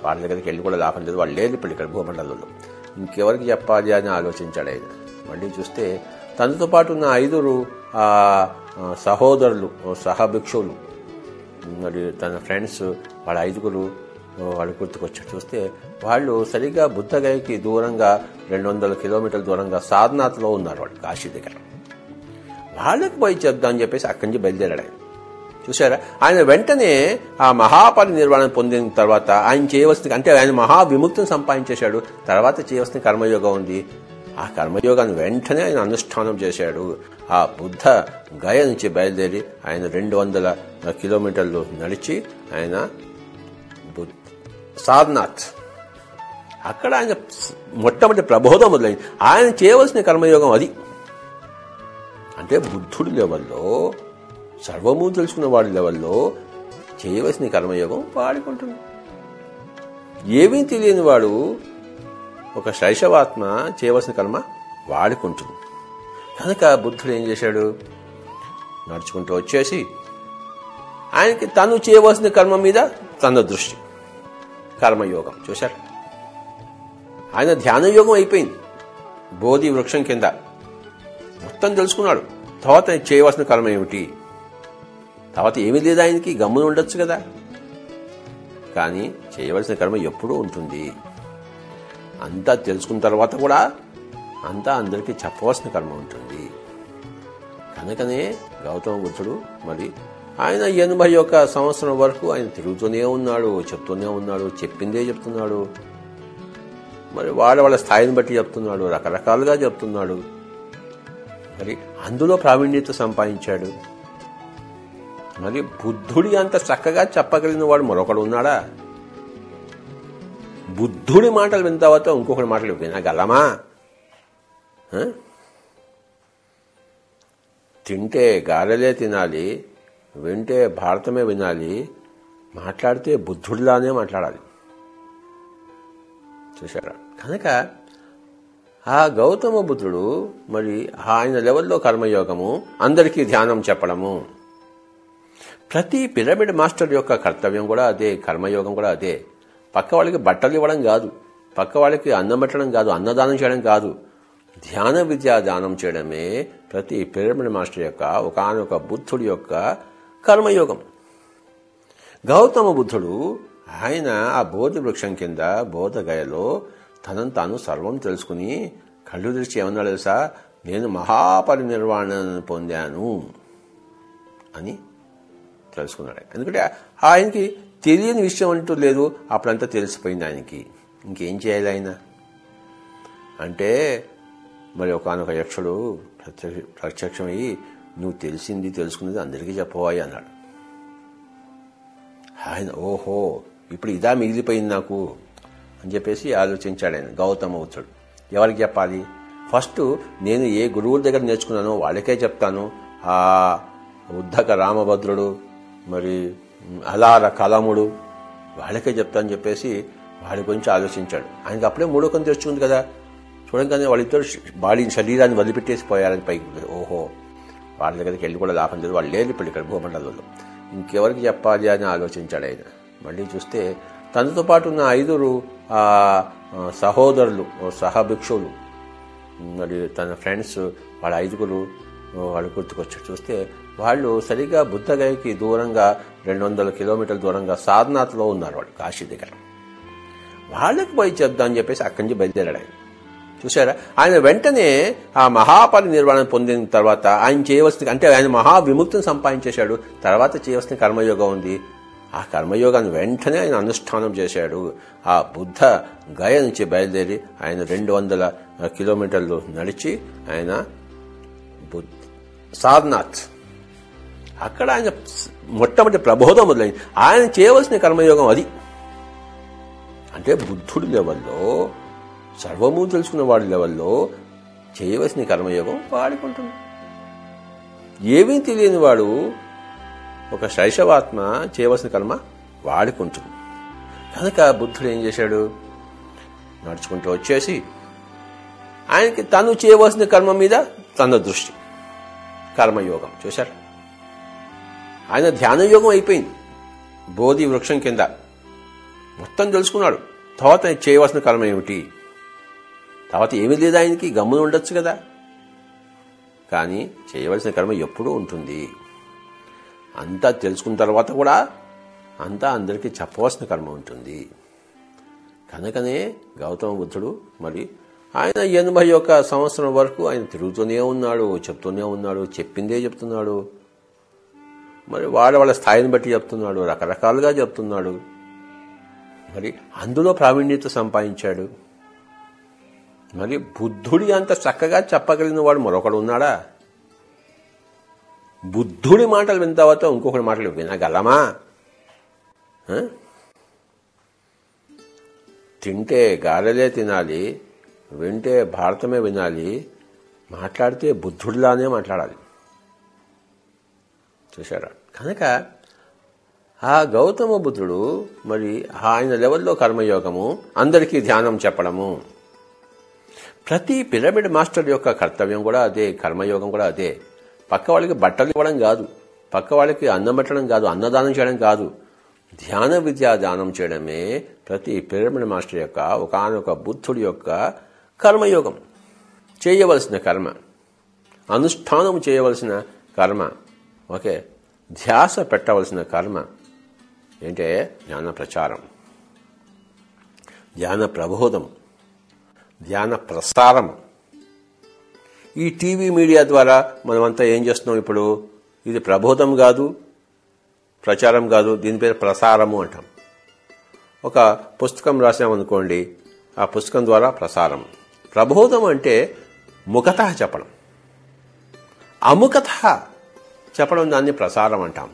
వాళ్ళ దగ్గరికి వెళ్ళి కూడా లాభం లేదు. వాళ్ళు లేరు ఇప్పుడు ఇక్కడ భూమండలంలో. ఇంకెవరికి చెప్పాలి అని ఆలోచించాడు ఆయన. మళ్ళీ చూస్తే తనతో పాటు ఉన్న ఐదుగురు సహోదరులు సహభిక్షువులు మరి తన ఫ్రెండ్స్ వాళ్ళ ఐదుగురు వాళ్ళు గుర్తుకొచ్చారు. చూస్తే వాళ్ళు సరిగ్గా బుద్ధగయకి దూరంగా రెండు వందల కిలోమీటర్ల దూరంగా సారనాథ్లో ఉన్నారు వాళ్ళు కాశీ దగ్గర. వాళ్ళకి పోయి చెప్దామని చెప్పేసి అక్కడి నుంచి బయలుదేరాడు ఆయన. చూసారా ఆయన వెంటనే ఆ మహాపరి నిర్వాణం పొందిన తర్వాత ఆయన చేయవలసిన అంటే ఆయన మహా విముక్తిని సంపాదించేశాడు. తర్వాత చేయవలసిన కర్మయోగం ఉంది. ఆ కర్మయోగాన్ని వెంటనే ఆయన అనుష్ఠానం చేశాడు. ఆ బుద్ధ గయ నుంచి బయలుదేరి ఆయన రెండు వందల కిలోమీటర్లు నడిచి ఆయన సాధనాథ్ అక్కడ ఆయన మొట్టమొదటి ప్రబోధం మొదలైంది. ఆయన చేయవలసిన కర్మయోగం అది. అంటే బుద్ధుడి లెవెల్లో సర్వము తెలుసుకున్న వాడి లెవెల్లో చేయవలసిన కర్మయోగం వాడుకుంటుంది ఏమీ తెలియని వాడు ఒక శైశవాత్మ చేయవలసిన కర్మ వాడుకుంటుంది. కనుక బుద్ధుడు ఏం చేశాడు? నడుచుకుంటూ వచ్చేసి ఆయనకి తను చేయవలసిన కర్మ మీద తన దృష్టి. కర్మయోగం. చూశారు? ఆయన ధ్యానయోగం అయిపోయింది. బోధి వృక్షం కింద. మొత్తం తెలుసుకున్నాడు. తర్వాత చేయవలసిన కర్మ ఏమిటి? తర్వాత ఏమీ లేదు ఆయనకి. గమ్మున ఉండొచ్చు కదా. కానీ చేయవలసిన కర్మ ఎప్పుడూ ఉంటుంది. అంతా తెలుసుకున్న తర్వాత కూడా అంతా అందరికీ చెప్పవలసిన కర్మ ఉంటుంది. కనుకనే గౌతమ బుద్ధుడు మరి ఆయన ఎనభై ఒక్క సంవత్సరం వరకు ఆయన తిరుగుతూనే ఉన్నాడు చెప్తూనే ఉన్నాడు చెప్పిందే చెప్తున్నాడు. మరి వాళ్ళ వాళ్ళ స్థాయిని బట్టి చెప్తున్నాడు రకరకాలుగా చెప్తున్నాడు. మరి అందులో ప్రావీణ్యత సంపాదించాడు. మరి బుద్ధుడి అంత చక్కగా చెప్పగలిగిన వాడు మరొకడు ఉన్నాడా? బుద్ధుడి మాటలు విన్న తర్వాత ఇంకొకటి మాటలు వినగలమా తింటే గారెలే తినాలి వింటే భారతమే వినాలి మాట్లాడితే బుద్ధుడిలానే మాట్లాడాలి. చూశారా? కనుక ఆ గౌతమ బుద్ధుడు మరి ఆయన లెవెల్లో కర్మయోగము అందరికీ ధ్యానం చెప్పడము. ప్రతి పిరమిడ్ మాస్టర్ యొక్క కర్తవ్యం కూడా అదే కర్మయోగం కూడా అదే. పక్క వాళ్ళకి బట్టలు ఇవ్వడం కాదు. పక్క వాళ్ళకి అన్నం పెట్టడం కాదు అన్నదానం చేయడం కాదు. ధ్యాన విద్యా దానం చేయడమే ప్రతి పిరమిడ్ మాస్టర్ యొక్క ఒకనొక బుద్ధుడి యొక్క కర్మయోగం. గౌతమ బుద్ధుడు ఆయన ఆ బోధి వృక్షం కింద బోధగయలో తనను తాను సర్వం తెలుసుకుని కళ్ళు తెరిచి ఏమన్నాడు తెలుసా? నేను మహాపరినిర్వాణను పొందాను అని తెలుసుకున్నాడు. ఎందుకంటే ఆయనకి తెలియని విషయం అంటూ లేదు. అప్పుడంతా తెలిసిపోయింది ఆయనకి. ఇంకేం చేయాలి ఆయన? అంటే మరి ఒకనొక యక్షుడు ప్రత్యక్ష ప్రత్యక్షమయ్యి నువ్వు తెలిసింది తెలుసుకున్నది అందరికీ చెప్పవాయి అన్నాడు. ఆయన ఓహో ఇప్పుడు ఇదా మిగిలిపోయింది నాకు అని చెప్పేసి ఆలోచించాడు ఆయన గౌతమవుతుడు ఎవరికి చెప్పాలి? ఫస్ట్ నేను ఏ గురువుల దగ్గర నేర్చుకున్నానో వాళ్ళకే చెప్తాను. ఆ ఉద్ధక రామభద్రుడు మరి అలా కలముడు వాళ్ళకే చెప్తాను చెప్పేసి వాడి గురించి ఆలోచించాడు. ఆయనకి అప్పుడే మూడో కొంత తెచ్చుకుంది కదా. చూడంగానే వాళ్ళిద్దరు బాడీ శరీరాన్ని వదిలిపెట్టేసి పోయారని పైకి ఓహో వాళ్ళ దగ్గరికి వెళ్ళి కూడా లాభం లేదు. వాళ్ళు లేరు ఇప్పుడు ఇక్కడ భూమండలంలో ఇంకెవరికి చెప్పాలి అని ఆలోచించాడు ఆయన. మళ్ళీ చూస్తే తనతో పాటు ఉన్న ఐదురు సహోదరులు సహభిక్షువులు మరి తన ఫ్రెండ్స్ వాళ్ళ ఐదుగురు వాళ్ళు గుర్తుకొచ్చారు. చూస్తే వాళ్ళు సరిగా బుద్ధగయకి దూరంగా రెండు వందల కిలోమీటర్ల దూరంగా సాధనాథ్లో ఉన్నారు వాడు కాశీ దగ్గర. వాళ్ళకి పోయి చెప్దామని చెప్పేసి అక్కడి నుంచి బయలుదేరాడు ఆయన. చూసారా ఆయన వెంటనే ఆ మహాపరి నిర్వహణ పొందిన తర్వాత ఆయన చేయవలసిన అంటే ఆయన మహావిముక్తిని సంపాదించేశాడు. తర్వాత చేయవలసిన కర్మయోగం ఉంది. ఆ కర్మయోగాన్ని వెంటనే ఆయన అనుష్ఠానం చేశాడు. ఆ బుద్ధ గయ నుంచి బయలుదేరి ఆయన రెండు వందల కిలోమీటర్లు నడిచి ఆయన బుద్ధ సారనాథ్ అక్కడ ఆయన మొట్టమొదటి ప్రబోధం మొదలైంది. ఆయన చేయవలసిన కర్మయోగం అది. అంటే బుద్ధుడి లెవెల్లో సర్వము తెలుసుకున్న వాడి లెవెల్లో చేయవలసిన కర్మయోగం వాడుకుంటుంది ఏమీ తెలియని వాడు ఒక శైశవాత్మ చేయవలసిన కర్మ వాడుకుంటుంది కనుక బుద్ధుడు ఏం చేశాడు? నడుచుకుంటూ వచ్చేసి ఆయనకి తను చేయవలసిన కర్మ మీద తన దృష్టి కర్మయోగం. చూశారు? ఆయన ధ్యానయోగం అయిపోయింది. బోధి వృక్షం కింద. మొత్తం తెలుసుకున్నాడు. తర్వాత చేయవలసిన కర్మ ఏమిటి? తర్వాత ఏమీ లేదు ఆయనకి గమ్మున ఉండొచ్చు కదా. కానీ చేయవలసిన కర్మ ఎప్పుడూ ఉంటుంది. అంతా తెలుసుకున్న తర్వాత కూడా అంతా అందరికీ చెప్పవలసిన కర్మ ఉంటుంది. కనుకనే గౌతమ బుద్ధుడు మరి ఆయన ఎనభై ఒక్క సంవత్సరం వరకు ఆయన తిరుగుతూనే ఉన్నాడు చెప్తూనే ఉన్నాడు చెప్పిందే చెప్తున్నాడు. మరి వాళ్ళ వాళ్ళ స్థాయిని బట్టి చెప్తున్నాడు రకరకాలుగా చెప్తున్నాడు. మరి అందులో ప్రావీణ్యత సంపాదించాడు. మరి బుద్ధుడి అంత చక్కగా చెప్పగలిగిన వాడు మరొకడు ఉన్నాడా? బుద్ధుడి మాటలు విన్న తర్వాత ఇంకొకటి మాటలు వినగలమా? తింటే గారెలే తినాలి వింటే భారతమే వినాలి మాట్లాడితే బుద్ధుడిలానే మాట్లాడాలి. చూశారా? కనుక ఆ గౌతమ బుద్ధుడు మరి ఆయన లెవెల్లో కర్మయోగము అందరికీ ధ్యానం చెప్పడము. ప్రతి పిరమిడ్ మాస్టర్ యొక్క కర్తవ్యం కూడా అదే కర్మయోగం కూడా అదే. పక్క వాళ్ళకి బట్టలు ఇవ్వడం కాదు. పక్క వాళ్ళకి అన్నం పెట్టడం కాదు అన్నదానం చేయడం కాదు. ధ్యాన విద్యా దానం చేయడమే ప్రతి పిరమిడ్ మాస్టర్ యొక్క ఒకనొక బుద్ధుడి యొక్క కర్మయోగం. చేయవలసిన కర్మ. అనుష్ఠానం చేయవలసిన కర్మ. ఓకే. ధ్యాస పెట్టవలసిన కర్మ ఏంటే? జ్ఞాన ప్రచారం. ధ్యాన ప్రబోధం ధ్యాన ప్రసారం ఈ టీవీ మీడియా ద్వారా మనమంతా ఏం చేస్తున్నాం ఇప్పుడు? ఇది ప్రబోధం కాదు ప్రచారం కాదు దీని పేరు ప్రసారము అంటాం. ఒక పుస్తకం రాసామనుకోండి ఆ పుస్తకం ద్వారా ప్రసారం. ప్రబోధం అంటే ముఖత చెప్పడం. అముఖత చెప్పడం దాన్ని ప్రసారం అంటాం.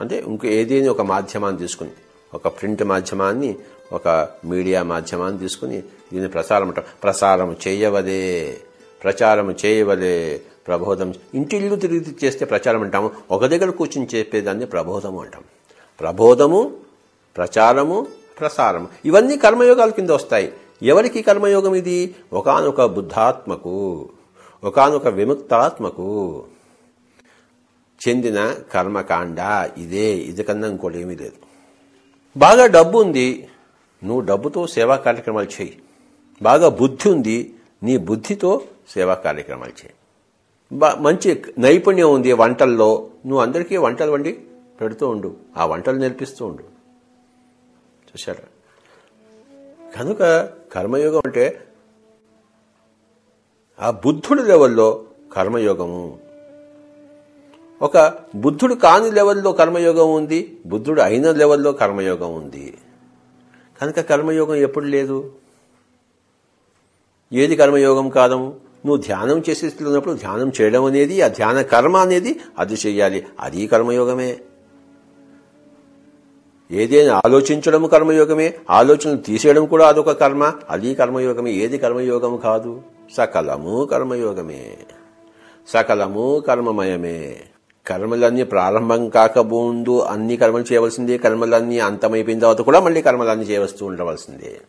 అంటే ఇంకో ఏదేని ఒక మాధ్యమాన్ని తీసుకుని ఒక ప్రింట్ మాధ్యమాన్ని ఒక మీడియా మాధ్యమాన్ని తీసుకుని దీన్ని ప్రసారం అంటాం. ప్రసారం చేయవదే ప్రచారం చేయవలే ప్రబోధం ఇంటిల్లు తిరిగి చేస్తే ప్రచారం అంటాము. ఒక దగ్గర కూర్చుని చెప్పేదాన్ని ప్రబోధము అంటాం. ప్రబోధము ప్రచారము ప్రసారము. ఇవన్నీ కర్మయోగాల కింద వస్తాయి. ఎవరికి కర్మయోగం ఇది? ఒకనొక బుద్ధాత్మకు ఒకనొక విముక్తాత్మకు. చెందిన కర్మకాండ ఇదే. ఇది కన్నా ఇంకోటి ఏమీ లేదు. బాగా డబ్బు ఉంది. నువ్వు డబ్బుతో సేవా కార్యక్రమాలు చేయి. బాగా బుద్ధి ఉంది. నీ బుద్ధితో సేవా కార్యక్రమాలు చేయి. మంచి నైపుణ్యం ఉంది వంటల్లో. నువ్వు అందరికీ వంటలు వండి పెడుతూ ఉండు. ఆ వంటలు నేర్పిస్తూ ఉండు. చూశారా? కనుక కర్మయోగం అంటే ఆ బుద్ధుడి లెవెల్లో కర్మయోగము. ఒక బుద్ధుడు కాని లెవెల్లో కర్మయోగం ఉంది బుద్ధుడు అయిన లెవెల్లో కర్మయోగం ఉంది. కనుక కర్మయోగం ఎప్పుడు లేదు? ఏది కర్మయోగం కాదము నువ్వు ధ్యానం చేసేస్తున్నప్పుడు ధ్యానం చేయడం అనేది ఆ ధ్యాన కర్మ అనేది అది చెయ్యాలి అది కర్మయోగమే. ఏదైనా ఆలోచించడం కర్మయోగమే ఆలోచనలు తీసేయడం కూడా అదొక కర్మ. అది కర్మయోగమే. ఏది కర్మయోగం కాదు? సకలము కర్మయోగమే. సకలము కర్మమయమే. కర్మలన్నీ ప్రారంభం కాకముందు అన్ని కర్మలు చేయవలసిందే. కర్మలన్నీ అంతమైపోయిన తర్వాత కూడా మళ్ళీ కర్మలన్నీ చేయవస్తూ ఉండవలసిందే.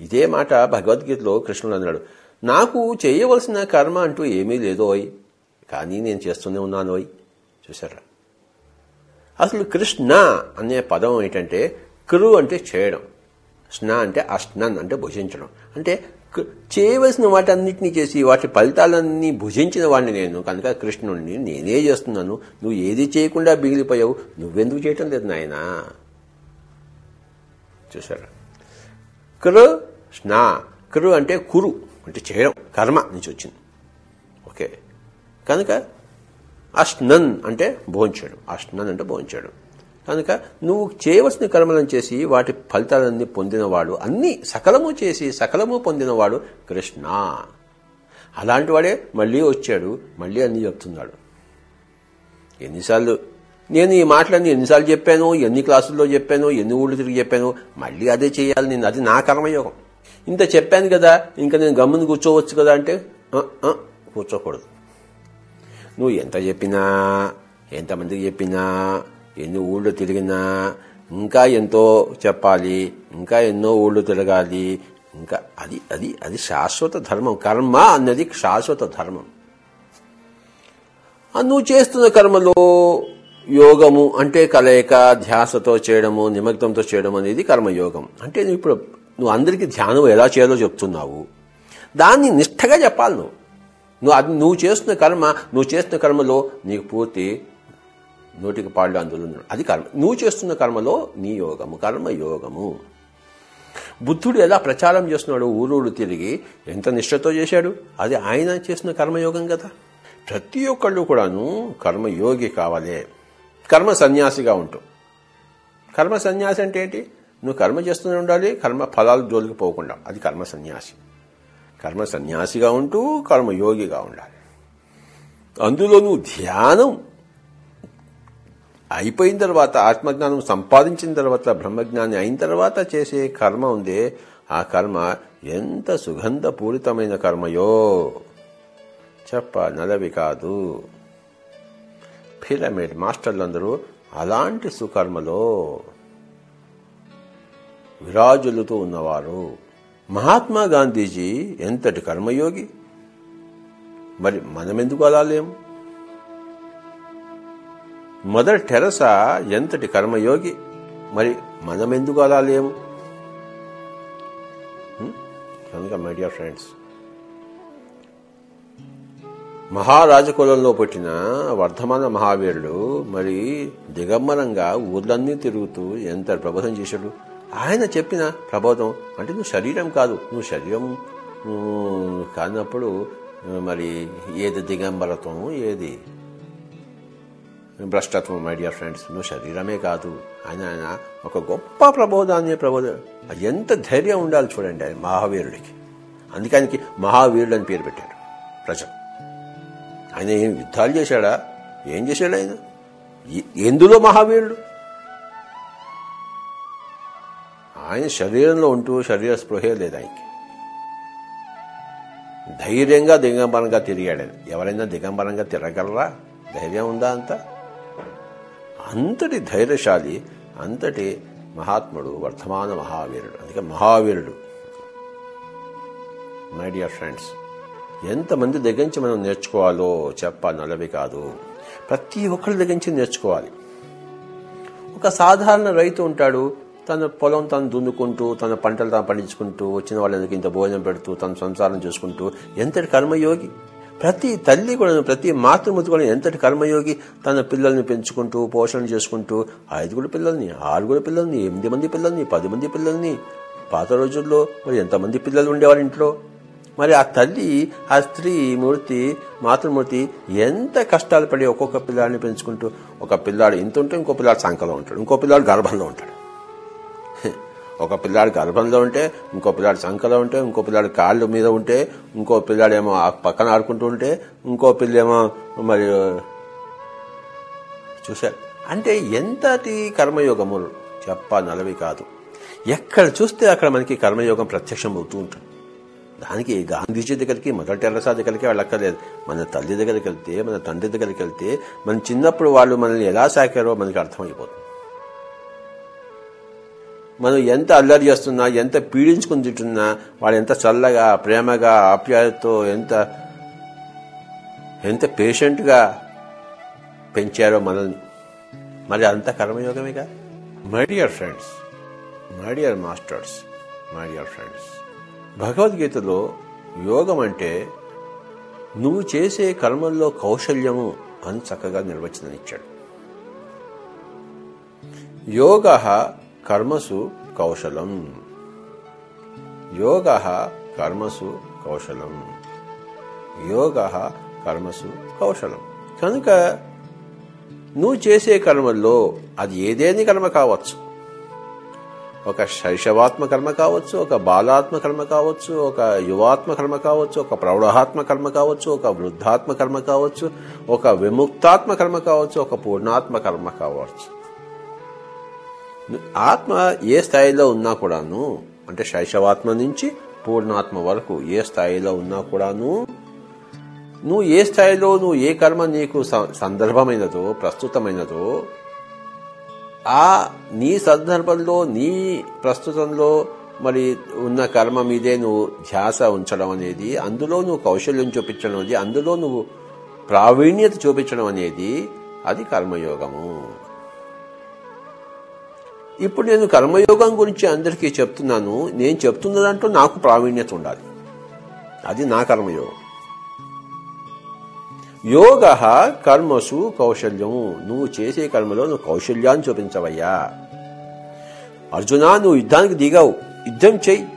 ఇదే మాట భగవద్గీతలో కృష్ణుడు అన్నాడు. నాకు చేయవలసిన కర్మ అంటూ ఏమీ లేదోయ్. కానీ నేను చేస్తూనే ఉన్నానోయ్. చూసారా అసలు కృష్ణ అనే పదం ఏంటంటే కృ అంటే చేయడం. స్న అంటే అష్నన్ అంటే భుజించడం. అంటే చేయవలసిన వాటన్నిటినీ చేసి వాటి ఫలితాలన్నీ భుజించిన వాడిని నేను. కనుక కృష్ణుడిని నేనే చేస్తున్నాను. నువ్వు ఏది చేయకుండా బిగిలిపోయావు నువ్వెందుకు చేయటం లేదు నాయనా. చూసారా కృష్ణ కరు అంటే కురు అంటే చేయడం కర్మ నుంచి వచ్చింది. ఓకే. కనుక అష్నన్ అంటే భోంచడం అష్నన్ అంటే భోంచడం కనుక నువ్వు చేయవలసిన కర్మలను చేసి వాటి ఫలితాలన్నీ పొందినవాడు అన్ని సకలము చేసి సకలము పొందినవాడు కృష్ణ. అలాంటి వాడే మళ్ళీ వచ్చాడు మళ్ళీ అన్ని చెప్తున్నాడు. ఎన్నిసార్లు నేను ఈ మాటలన్నీ ఎన్నిసార్లు చెప్పాను ఎన్ని క్లాసుల్లో చెప్పాను ఎన్ని ఊళ్ళు తిరిగి చెప్పాను మళ్ళీ అదే చేయాలి నేను అది నా కర్మయోగం. ఇంత చెప్పాను కదా ఇంకా నేను గమ్ముని కూర్చోవచ్చు కదా అంటే కూర్చోకూడదు. నువ్వు ఎంత చెప్పినా ఎంతమందికి చెప్పినా ఎన్ని ఊళ్ళు తిరిగినా ఇంకా ఎంతో చెప్పాలి ఇంకా ఎన్నో ఊళ్ళు తిరగాలి ఇంకా అది అది అది శాశ్వత ధర్మం. కర్మ అన్నది శాశ్వత ధర్మం. నువ్వు చేస్తున్న కర్మలో యోగము అంటే కలయిక ధ్యాసతో చేయడము నిమగ్నంతో చేయడం అనేది కర్మయోగం. అంటే నువ్వు ఇప్పుడు నువ్వు అందరికీ ధ్యానం ఎలా చేయాలో చెప్తున్నావు. దాన్ని నిష్ఠగా చెప్పాలి నువ్వు. నువ్వు అది నువ్వు చేస్తున్న కర్మ నువ్వు చేస్తున్న కర్మలో నీకు పూర్తి నోటికి పాళ్ళు అందులో ఉన్నాడు. అది కర్మ. నువ్వు చేస్తున్న కర్మలో నీ యోగము కర్మ యోగము. బుద్ధుడు ఎలా ప్రచారం చేస్తున్నాడు? ఊరూరు తిరిగి ఎంత నిష్ఠతో చేశాడు? అది ఆయన చేసిన కర్మయోగం కదా. ప్రతి ఒక్కళ్ళు కూడాను కర్మయోగి కావాలే. కర్మ సన్యాసిగా ఉంటూ. కర్మ సన్యాసి అంటే ఏంటి? నువ్వు కర్మ చేస్తూనే ఉండాలి కర్మ ఫలాలు జోలికి పోకుండా. అది కర్మ సన్యాసి. కర్మ సన్యాసిగా ఉంటూ కర్మయోగిగా ఉండాలి. అందులో నువ్వు ధ్యానం అయిపోయిన తర్వాత ఆత్మజ్ఞానం సంపాదించిన తర్వాత బ్రహ్మజ్ఞాని అయిన తర్వాత చేసే కర్మ ఉందే ఆ కర్మ ఎంత సుగంధపూరితమైన కర్మయో? చెప్ప నలవి కాదు. ఫిలమేట్ మాస్టర్లందరూ అలాంటి సుకర్మలో విరాజులుతూ ఉన్నవారు. మహాత్మా గాంధీజీ ఎంతటి కర్మయోగి? మరి మనమెందుకు అలా లేము మదర్ టెరసా ఎంతటి కర్మయోగి? మరి మనమెందుకు అలా లేము? కనుక మై డియర్ ఫ్రెండ్స్ మహారాజకులంలో పుట్టిన వర్ధమాన మహావీరుడు మరి దిగంబరంగా ఊర్లన్నీ తిరుగుతూ ఎంత ప్రబోధం చేశాడు? ఆయన చెప్పిన ప్రబోధం అంటే నువ్వు శరీరం కాదు నువ్వు శరీరం కానప్పుడు మరి ఏది దిగంబరత్వం ఏది భ్రష్టత్వం మై డియర్ ఫ్రెండ్స్ నువ్వు శరీరమే కాదు. ఆయన ఆయన ఒక గొప్ప ప్రబోధాన్ని ప్రబోధ అది ఎంత ధైర్యం ఉండాలి చూడండి ఆయన మహావీరుడికి. అందుకనికి మహావీరుడు అని పేరు పెట్టాడు ప్రజలు. ఆయన ఏం యుద్ధాలు చేశాడా? ఏం చేశాడు ఆయన? ఎందులో మహావీరుడు? ఆయన శరీరంలో ఉంటూ శరీర స్పృహే లేదు ఆయనకి. ధైర్యంగా దిగంబరంగా తిరిగాడు ఆయన. ఎవరైనా దిగంబరంగా తిరగలరా? ధైర్యం ఉందా అంతా? అంతటి ధైర్యశాలి అంతటి మహాత్ముడు వర్ధమాన మహావీరుడు అందుకే మహావీరుడు. మై డియర్ ఫ్రెండ్స్ ఎంతమంది దగ్గర నుంచి మనం నేర్చుకోవాలో చెప్పాలి నలవి కాదు. ప్రతి ఒక్కరి దగ్గర నుంచి నేర్చుకోవాలి. ఒక సాధారణ రైతు ఉంటాడు తన పొలం తను దున్నుకుంటూ తన పంటలు తాను పండించుకుంటూ వచ్చిన వాళ్ళకి ఇంత భోజనం పెడుతూ తన సంసారం చేసుకుంటూ ఎంతటి కర్మయోగి. ప్రతి తల్లి కూడా ప్రతి మాతృమూర్తి కూడా ఎంతటి కర్మయోగి తన పిల్లల్ని పెంచుకుంటూ పోషణ చేసుకుంటూ ఐదుగురు పిల్లల్ని ఆరుగురు పిల్లల్ని ఎనిమిది మంది పిల్లల్ని పది మంది పిల్లల్ని పాత రోజుల్లో మరి ఎంతమంది పిల్లలు ఉండేవారు ఇంట్లో? మరి ఆ తల్లి ఆ స్త్రీ మూర్తి మాతృమూర్తి ఎంత కష్టాలు పడి ఒక్కొక్క పిల్లాడిని పెంచుకుంటూ ఒక పిల్లాడు ఇంత ఉంటే ఇంకో పిల్లాడు సంకలో ఉంటాడు ఇంకో పిల్లాడు గర్భంలో ఉంటాడు. ఒక పిల్లాడు గర్భంలో ఉంటే ఇంకో పిల్లాడు సంఖలో ఉంటే ఇంకో పిల్లాడు కాళ్ళు మీద ఉంటే ఇంకో పిల్లాడేమో ఆ పక్కన ఆడుకుంటూ ఉంటే ఇంకో పిల్లేమో మరి చూశారు. అంటే ఎంతటి కర్మయోగములు? చెప్ప నలవి కాదు. ఎక్కడ చూస్తే అక్కడ మనకి కర్మయోగం ప్రత్యక్షం అవుతూ ఉంటుంది. దానికి గాంధీజీ దగ్గరికి మదర్ టెరసా దగ్గరికి వెళ్ళక్కర్లేదు. మన తల్లి దగ్గరికి వెళ్తే మన తండ్రి దగ్గరికి వెళ్తే మన చిన్నప్పుడు వాళ్ళు మనల్ని ఎలా సాకారో మనకి అర్థమైపోతుంది. మనం ఎంత అల్లరి చేస్తున్నా ఎంత పీడించుకుని తింటున్నా వాళ్ళు ఎంత చల్లగా ప్రేమగా ఆప్యాయతతో ఎంత ఎంత పేషెంట్గా పెంచారో మనల్ని. మరి అంత కర్మయోగమేగా? My dear friends my dear masters my dear friends భగవద్గీతలో యోగం అంటే నువ్వు చేసే కర్మల్లో కౌశల్యము అని చక్కగా నిర్వచనం ఇచ్చాడు యోగ కర్మసు కౌశలం. యోగ కర్మసు కౌశలం. యోగ కర్మసు కౌశలం. కనుక నువ్వు చేసే కర్మల్లో అది ఏదేని కర్మ కావచ్చు? ఒక శైశవాత్మ కర్మ కావచ్చు ఒక బాలాత్మ కర్మ కావచ్చు ఒక యువాత్మ కర్మ కావచ్చు ఒక ప్రౌఢాత్మ కర్మ కావచ్చు ఒక వృద్ధాత్మ కర్మ కావచ్చు ఒక విముక్తాత్మ కర్మ కావచ్చు ఒక పూర్ణాత్మ కర్మ కావచ్చు. ఆత్మ ఏ స్థాయిలో ఉన్నా కూడాను అంటే శైశవాత్మ నుంచి పూర్ణాత్మ వరకు ఏ స్థాయిలో ఉన్నా కూడాను నువ్వు ఏ స్థాయిలో నువ్వు ఏ కర్మ నీకు సందర్భమైనదో ప్రస్తుతమైనదో ఆ నీ సందర్భంలో నీ ప్రస్తుతంలో మరి ఉన్న కర్మ మీదే నువ్వు ధ్యాస ఉంచడం అనేది అందులో నువ్వు కౌశల్యం చూపించడం అనేది అందులో నువ్వు ప్రావీణ్యత చూపించడం అనేది అది కర్మయోగము. ఇప్పుడు నేను కర్మయోగం గురించి అందరికీ చెప్తున్నాను. నేను చెప్తున్నదంటూ నాకు ప్రావీణ్యత ఉండాలి. అది నా కర్మయోగం. యోగ కర్మసు కౌశల్యము. నువ్వు చేసే కర్మలో నువ్వు కౌశల్యాన్ని చూపించవయ్యా. అర్జున నువ్వు యుద్ధానికి దిగావు. యుద్ధం చెయ్యి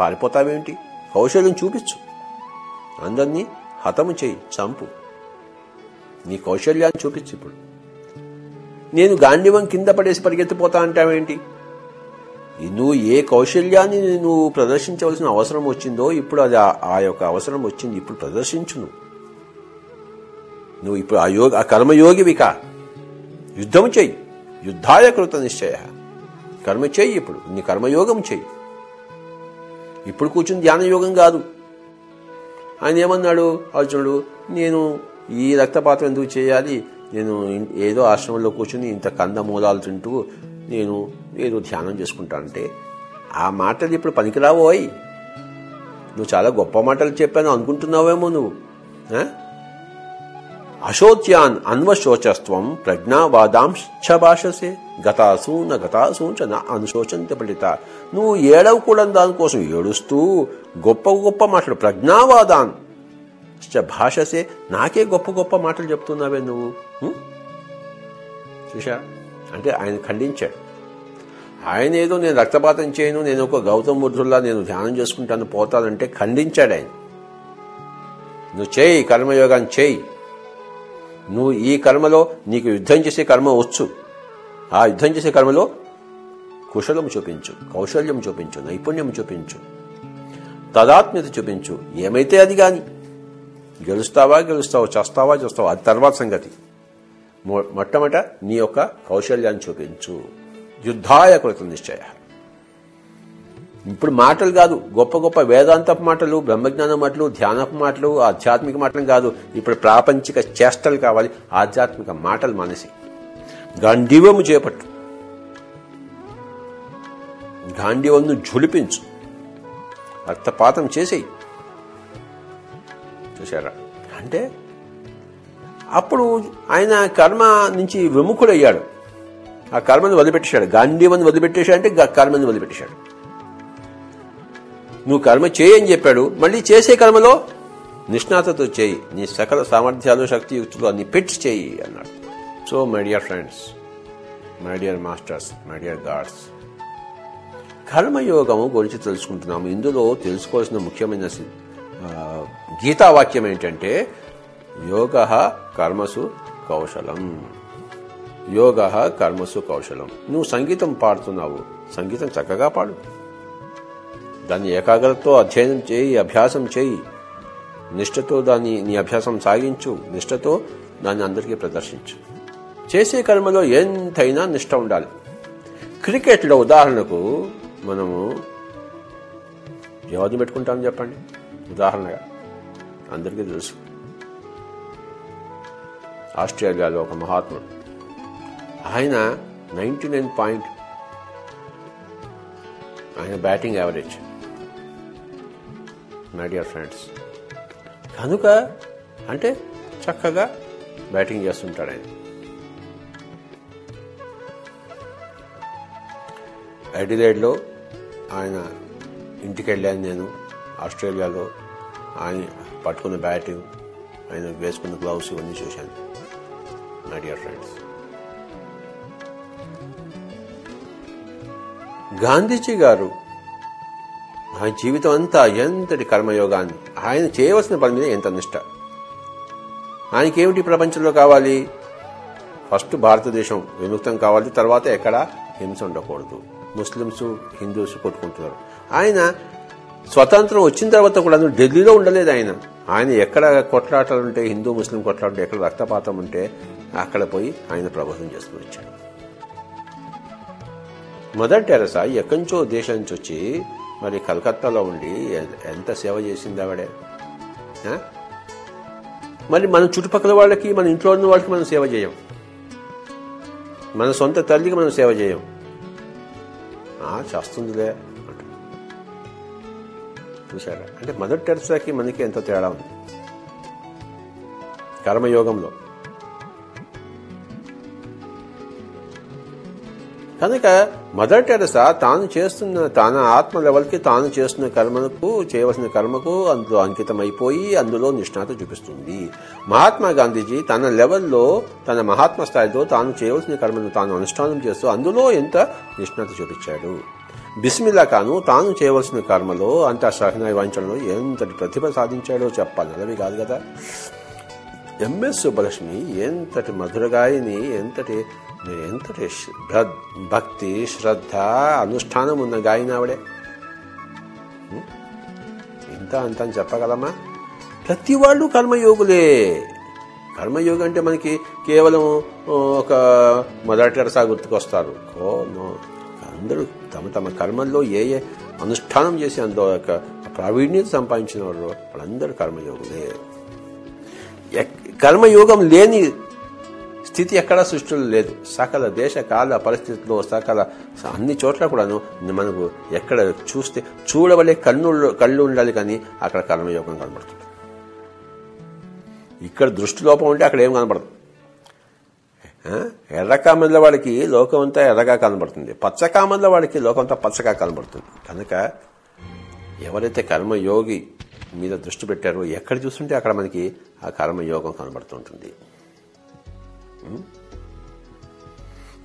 పారిపోతావేంటి కౌశల్యం చూపించు. అందరినీ హతము చెయ్యి చంపు. నీ కౌశల్యాన్ని చూపించు ఇప్పుడు. నేను గాండివం కింద పడేసి పరిగెత్తిపోతా అంటావేంటి? నువ్వు ఏ కౌశల్యాన్ని నువ్వు ప్రదర్శించవలసిన అవసరం వచ్చిందో ఇప్పుడు అది ఆ యొక్క అవసరం వచ్చింది. ఇప్పుడు ప్రదర్శించు నువ్వు నువ్వు ఇప్పుడు ఆ యోగ ఆ కర్మయోగివిక యుద్ధము చెయ్యి. యుద్ధాయ కృత నిశ్చయ. కర్మ చెయ్యి ఇప్పుడు. నీ కర్మయోగం చెయ్యి. ఇప్పుడు కూర్చుని ధ్యాన యోగం కాదు. ఆయన ఏమన్నాడు? అర్జునుడు నేను ఈ రక్తపాతం ఎందుకు చేయాలి? నేను ఏదో ఆశ్రమంలో కూర్చుని ఇంత కంద మూలాలు తింటూ నేను ఏదో ధ్యానం చేసుకుంటానంటే ఆ మాటలు ఇప్పుడు పనికిరావోయ్. నువ్వు చాలా గొప్ప మాటలు చెప్పాను అనుకుంటున్నావేమో నువ్వు అశోచ్యాన్ అన్వశోచస్వం ప్రజ్ఞావాదాంశ భాషసే గతాసు న గతాసు చ అనుశోచంత పఠిత. నువ్వు ఏడవకూడని దానికోసం ఏడుస్తూ గొప్ప గొప్ప మాటలు ప్రజ్ఞావాదాన్ భాషసే నాకే గొప్ప గొప్ప మాటలు చెప్తున్నావే నువ్వు. చూసా అంటే ఆయన ఖండించాడు. ఆయన ఏదో నేను రక్తపాతం చేయను నేను ఒక గౌతమ బుద్ధుల్లా నేను ధ్యానం చేసుకుంటాను పోతానంటే ఖండించాడు ఆయన. నువ్వు చేయి కర్మయోగాన్ని చేయి. నువ్వు ఈ కర్మలో నీకు యుద్ధం చేసే కర్మ వచ్చు. ఆ యుద్ధం చేసే కర్మలో కుశలం చూపించు కౌశల్యం చూపించు నైపుణ్యం చూపించు తదాత్మ్యత చూపించు. ఏమైతే అది కానీ గెలుస్తావా గెలుస్తావా చేస్తావా చేస్తావా. అది తర్వాత సంగతి. మొట్టమొదట నీ యొక్క కౌశల్యాన్ని చూపించు. యుద్ధాయ కృత నిశ్చయ. ఇప్పుడు మాటలు కాదు గొప్ప గొప్ప వేదాంతపు మాటలు బ్రహ్మజ్ఞానం మాటలు ధ్యానపు మాటలు ఆధ్యాత్మిక మాటలు కాదు. ఇప్పుడు ప్రాపంచిక చేష్టలు కావాలి ఆధ్యాత్మిక మాటలు మనసి. గాంధీవము చేపట్టు. గాంధీవంను ఝులిపించు. రక్తపాతం చేసేయి. చూసారా అంటే అప్పుడు ఆయన కర్మ నుంచి విముఖుడయ్యాడు. ఆ కర్మను వదిలిపెట్టేశాడు. గాంధీవని వదిలిపెట్టేశాడు అంటే కర్మని వదిలిపెట్టేశాడు. నువ్వు కర్మ చేయని చెప్పాడు. మళ్ళీ చేసే కర్మలో నిష్ణాతతో చేయి. నీ సకల సామర్థ్యాలు శక్తియుక్తులు అన్ని పెట్టి చేయి అన్నాడు. So my dear friends my dear masters my dear gods కర్మయోగము గురించి తెలుసుకుంటున్నాము. ఇందులో తెలుసుకోవాల్సిన ముఖ్యమైన గీతావాక్యం ఏంటంటే యోగ కర్మసు కౌశలం. యోగ కర్మసు కౌశలం. నువ్వు సంగీతం పాడుతున్నావు. సంగీతం చక్కగా పాడు. దాన్ని ఏకాగ్రతతో అధ్యయనం చేయి అభ్యాసం చేయి. నిష్ఠతో దాన్ని నీ అభ్యాసం సాగించు. నిష్ఠతో దాన్ని అందరికీ ప్రదర్శించు. చేసే కర్మలో ఎంతైనా నిష్ట ఉండాలి. క్రికెట్లో ఉదాహరణకు మనము ఎవరిని పెట్టుకుంటామని చెప్పండి? ఉదాహరణగా అందరికీ తెలుసు. ఆస్ట్రేలియాలో ఒక మహాత్ముడు. ఆయన నైంటీ పాయింట్ ఆయన batting average. My dear friends. కనుక అంటే చక్కగా బ్యాటింగ్ చేస్తుంటాడు ఆయన. ఐడిలైడ్లో ఆయన ఇంటికి వెళ్ళాను నేను ఆస్ట్రేలియాలో. ఆయన పట్టుకున్న బ్యాటింగ్ ఆయన వేసుకున్న గ్లౌస్ ఇవన్నీ చూశాను. మై డియర్ ఫ్రెండ్స్ గాంధీజీ గారు ఆయన జీవితం అంతా ఎంతటి కర్మయోగాన్ని ఆయన చేయవలసిన పని మీద ఎంత నిష్ట? ఆయనకేమిటి ప్రపంచంలో కావాలి? ఫస్ట్ భారతదేశం విముక్తం కావాలి తర్వాత ఎక్కడ? హింస ఉండకూడదు. ముస్లిమ్స్ హిందూస్ కొట్టుకుంటున్నారు. ఆయన స్వతంత్రం వచ్చిన తర్వాత కూడా ఢిల్లీలో ఉండలేదు ఆయన. ఆయన ఎక్కడ కొట్లాటలు ఉంటే హిందూ ముస్లిం కొట్లాట ఎక్కడ రక్తపాతం ఉంటే అక్కడ పోయి ఆయన ప్రబోధం చేసుకుని వచ్చాడు. మదర్ టెరసా ఎక్కడి దేశం నుంచి వచ్చి మరి కలకత్తాలో ఉండి ఎంత సేవ చేసింది ఆవిడే? మరి మన చుట్టుపక్కల వాళ్ళకి మన ఇంట్లో ఉన్న వాళ్ళకి మనం సేవ చేయం. మన సొంత తల్లికి మనం సేవ చేయం. చేస్తుందిలే అంటారు. అంటే మదర్ టెరసాకి మనకి ఎంత తేడా ఉంది. కర్మయోగంలో. కనుక మదర్ టెరసా తాను చేస్తున్న తన ఆత్మ లెవెల్కి తాను చేస్తున్న కర్మకు చేయవలసిన కర్మకు అందులో అంకితమైపోయి అందులో నిష్ణాత చూపిస్తుంది. మహాత్మా గాంధీజీ తన లెవెల్లో తన మహాత్మ స్థాయిలో తాను చేయవలసిన కర్మను తాను అనుష్ఠానం చేస్తూ అందులో ఎంత నిష్ణాత చూపించాడు. బిస్మిల్లా ఖాను తాను చేయవలసిన కర్మలో అంత సహనాయ వాయించడంలో ఎంతటి ప్రతిభ సాధించాడో చెప్పాలి. అలవి కాదు కదా. ఎంఎస్ సుబ్బలక్ష్మి ఎంతటి మధురగాయని ఎంతటి ఎంతటి భ- భక్తి శ్రద్ధ అనుష్ఠానం ఉన్న గాయని ఆవిడే. ఇంత అంత అని చెప్పగలమా? ప్రతి వాళ్ళు కర్మయోగులే. కర్మయోగి అంటే మనకి కేవలం ఒక మొదటి గుర్తుకొస్తారు. అందరూ తమ తమ కర్మల్లో ఏ ఏ అనుష్ఠానం చేసి అందులో ఒక ప్రావీణ్యత సంపాదించిన వాళ్ళు వాళ్ళందరూ కర్మయోగులే. ఎక్- కర్మయోగం లేని స్థితి ఎక్కడా సృష్టిలో లేదు. సకల దేశ కాల పరిస్థితుల్లో సకల అన్ని చోట్ల కూడాను మనకు ఎక్కడ చూస్తే చూడవలే కన్ను కళ్ళు ఉండాలి కానీ అక్కడ కర్మయోగం కనబడుతుంది. ఇక్కడ దృష్టి లోపం ఉంటే అక్కడ ఏం కనబడదు. ఎర్రకామంల వాడికి లోకం అంతా ఎర్రగా కనబడుతుంది. పచ్చకామంల వాడికి లోకం అంతా పచ్చగా కనబడుతుంది. కనుక ఎవరైతే కర్మయోగి మీద దృష్టి పెట్టారో. ఎక్కడ చూస్తుంటే అక్కడ మనకి ఆ కర్మయోగం కనబడుతుంటుంది.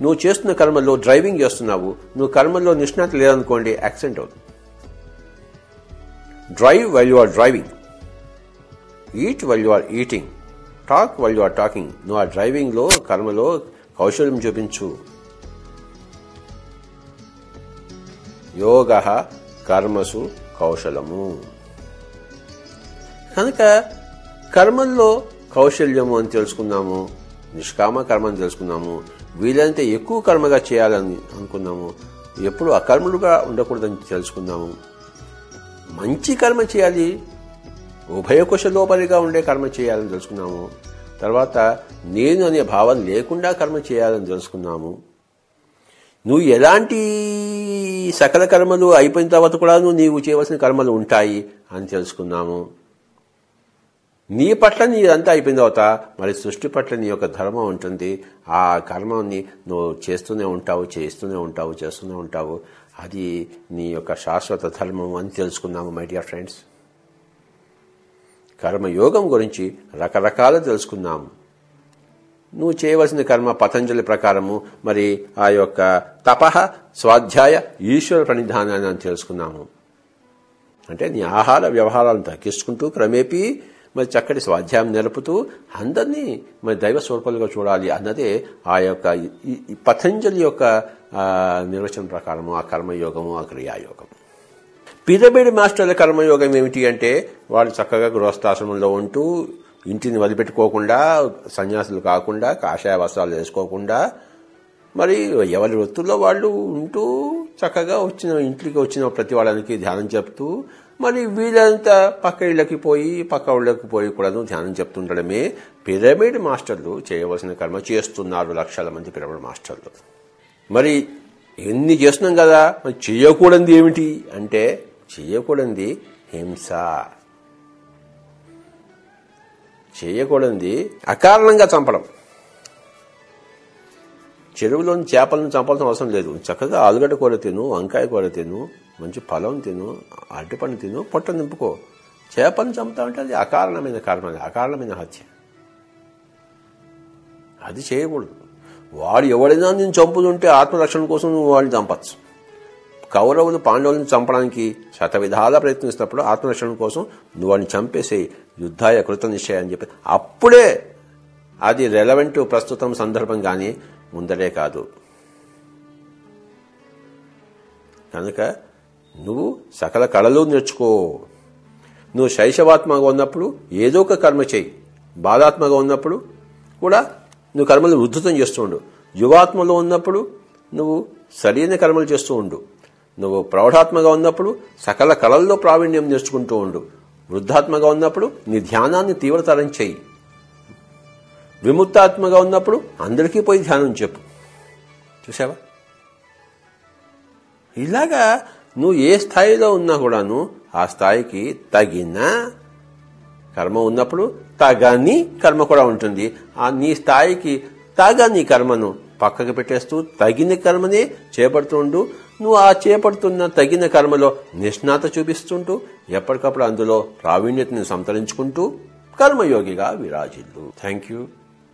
నువ్వు చేస్తున్న కర్మలో డ్రైవింగ్ చేస్తున్నావు. నువ్వు కర్మలో నిష్ణాత లేదనుకోండి యాక్సిడెంట్ అవుతుంది. Drive while you are driving eat while you are eating talk while you are talking నువ్వు ఆ డ్రైవింగ్లో కర్మలో కౌశల్యం చూపించు. యోగ కర్మసు కౌశలము. కనుక కర్మల్లో కౌశల్యము అని తెలుసుకున్నాము నిష్కామ కర్మ అని తెలుసుకున్నాము వీలైనంత ఎక్కువ కర్మగా చేయాలని అనుకున్నాము ఎప్పుడు అకర్మలుగా ఉండకూడదని తెలుసుకున్నాము మంచి కర్మ చేయాలి ఉభయకుశలోపరిగా ఉండే కర్మ చేయాలని తెలుసుకున్నాము తర్వాత నేను అనే భావం లేకుండా కర్మ చేయాలని తెలుసుకున్నాము నువ్వు ఎలాంటి సకల కర్మలు అయిపోయిన తర్వాత కూడా నువ్వు నీవు చేయవలసిన కర్మలు ఉంటాయి అని తెలుసుకున్నాము నీ పట్ల నీ అంతా అయిపోయిన తర్వాత మరి సృష్టి పట్ల నీ యొక్క ధర్మం ఉంటుంది. ఆ కర్మని నువ్వు చేస్తూనే ఉంటావు చేస్తూనే ఉంటావు చేస్తూనే ఉంటావు. అది నీ యొక్క శాశ్వత ధర్మం అని తెలుసుకున్నాము మై డియర్ ఫ్రెండ్స్ కర్మయోగం గురించి రకరకాలు తెలుసుకున్నాము నువ్వు చేయవలసిన కర్మ పతంజలి ప్రకారము మరి ఆ యొక్క తపహ స్వాధ్యాయ ఈశ్వర ప్రణిధానాన్ని అని తెలుసుకున్నాము అంటే నీ ఆహార వ్యవహారాలను తగ్గించుకుంటూ క్రమేపీ మరి చక్కటి స్వాధ్యాయం నిలుపుతూ అందరినీ మరి దైవ స్వరూపాలుగా చూడాలి అన్నదే ఆ యొక్క పతంజలి యొక్క నిర్వచన నిర్వచనం ప్రకారము ఆ కర్మయోగము ఆ క్రియాయోగం పిరమిడ్ మాస్టర్ల కర్మయోగం ఏమిటి అంటే వాళ్ళు చక్కగా గృహస్థాశ్రమంలో ఉంటూ ఇంటిని వదిలిపెట్టుకోకుండా సన్యాసులు కాకుండా కాషాయ వస్త్రాలు వేసుకోకుండా మరి ఎవరి వృత్తుల్లో వాళ్ళు ఉంటూ చక్కగా వచ్చిన ఇంటికి వచ్చిన ప్రతి వాళ్ళకి ధ్యానం చెప్తూ మరి వీళ్ళంతా పక్క ఇళ్ళకి పోయి పక్క ఊళ్ళకి పోయి కూడా ధ్యానం చెప్తుండడమే పిరమిడ్ మాస్టర్లు చేయవలసిన కర్మ చేస్తున్నారు లక్షల మంది పిరమిడ్ మాస్టర్లు. మరి ఎన్ని చేస్తున్నాం కదా? మరి చేయకూడనిది ఏమిటి? అంటే చేయకూడనిది హింస. చేయకూడనిది అకారణంగా చంపడం. చెరువులోని చేపలను చంపాల్సిన అవసరం లేదు. చక్కగా ఆలుగడ్డ కూర తిను వంకాయ కూర తిను మంచి ఫలం తిను అరటిపండు తిను పొట్ట నింపుకో. చేపలను చంపుతామంటే అది అకారణమైన కర్మ అకారణమైన హత్య. అది చేయకూడదు. వాడు ఎవడైనా నేను చంపుతుంటే ఆత్మరక్షణ కోసం నువ్వు వాడిని చంపచ్చు. కౌరవులు పాండవులను చంపడానికి శత విధాలా ప్రయత్నిస్తున్నప్పుడు ఆత్మరక్షణ కోసం నువ్వు వాడిని చంపేసే యుద్ధాయ కృత నిశ్చయ అని చెప్పి. అప్పుడే అది రెలవెంట్ ప్రస్తుతం సందర్భం కానీ ముందరే కాదు. కనుక నువ్వు సకల కళలు నేర్చుకో. నువ్వు శైశవాత్మగా ఉన్నప్పుడు ఏదో ఒక కర్మ చేయి. బాధాత్మగా ఉన్నప్పుడు కూడా నువ్వు కర్మలు ఉద్ధృతం చేస్తూ ఉండు. యువాత్మలో ఉన్నప్పుడు నువ్వు సరైన కర్మలు చేస్తూ ఉండు. నువ్వు ప్రౌఢాత్మగా ఉన్నప్పుడు సకల కళల్లో ప్రావీణ్యం నేర్చుకుంటూ ఉండు. వృద్ధాత్మగా ఉన్నప్పుడు నీ ధ్యానాన్ని తీవ్రతరం చేయి. విముక్తాత్మగా ఉన్నప్పుడు అందరికీ పోయి ధ్యానం చెప్పు. చూసావా? ఇలాగా నువ్వు ఏ స్థాయిలో ఉన్నా కూడాను ఆ స్థాయికి తగిన కర్మ ఉన్నప్పుడు తగని కర్మ కూడా ఉంటుంది. ఆ నీ స్థాయికి తగని కర్మను పక్కకు పెట్టేస్తూ తగిన కర్మనే చేపడుతుండు నువ్వు ఆ చేపడుతున్న తగిన కర్మలో నిష్ణాత చూపిస్తుంటూ ఎప్పటికప్పుడు అందులో ప్రావీణ్యతను సంతరించుకుంటూ కర్మయోగిగా విరాజిల్లు. Thank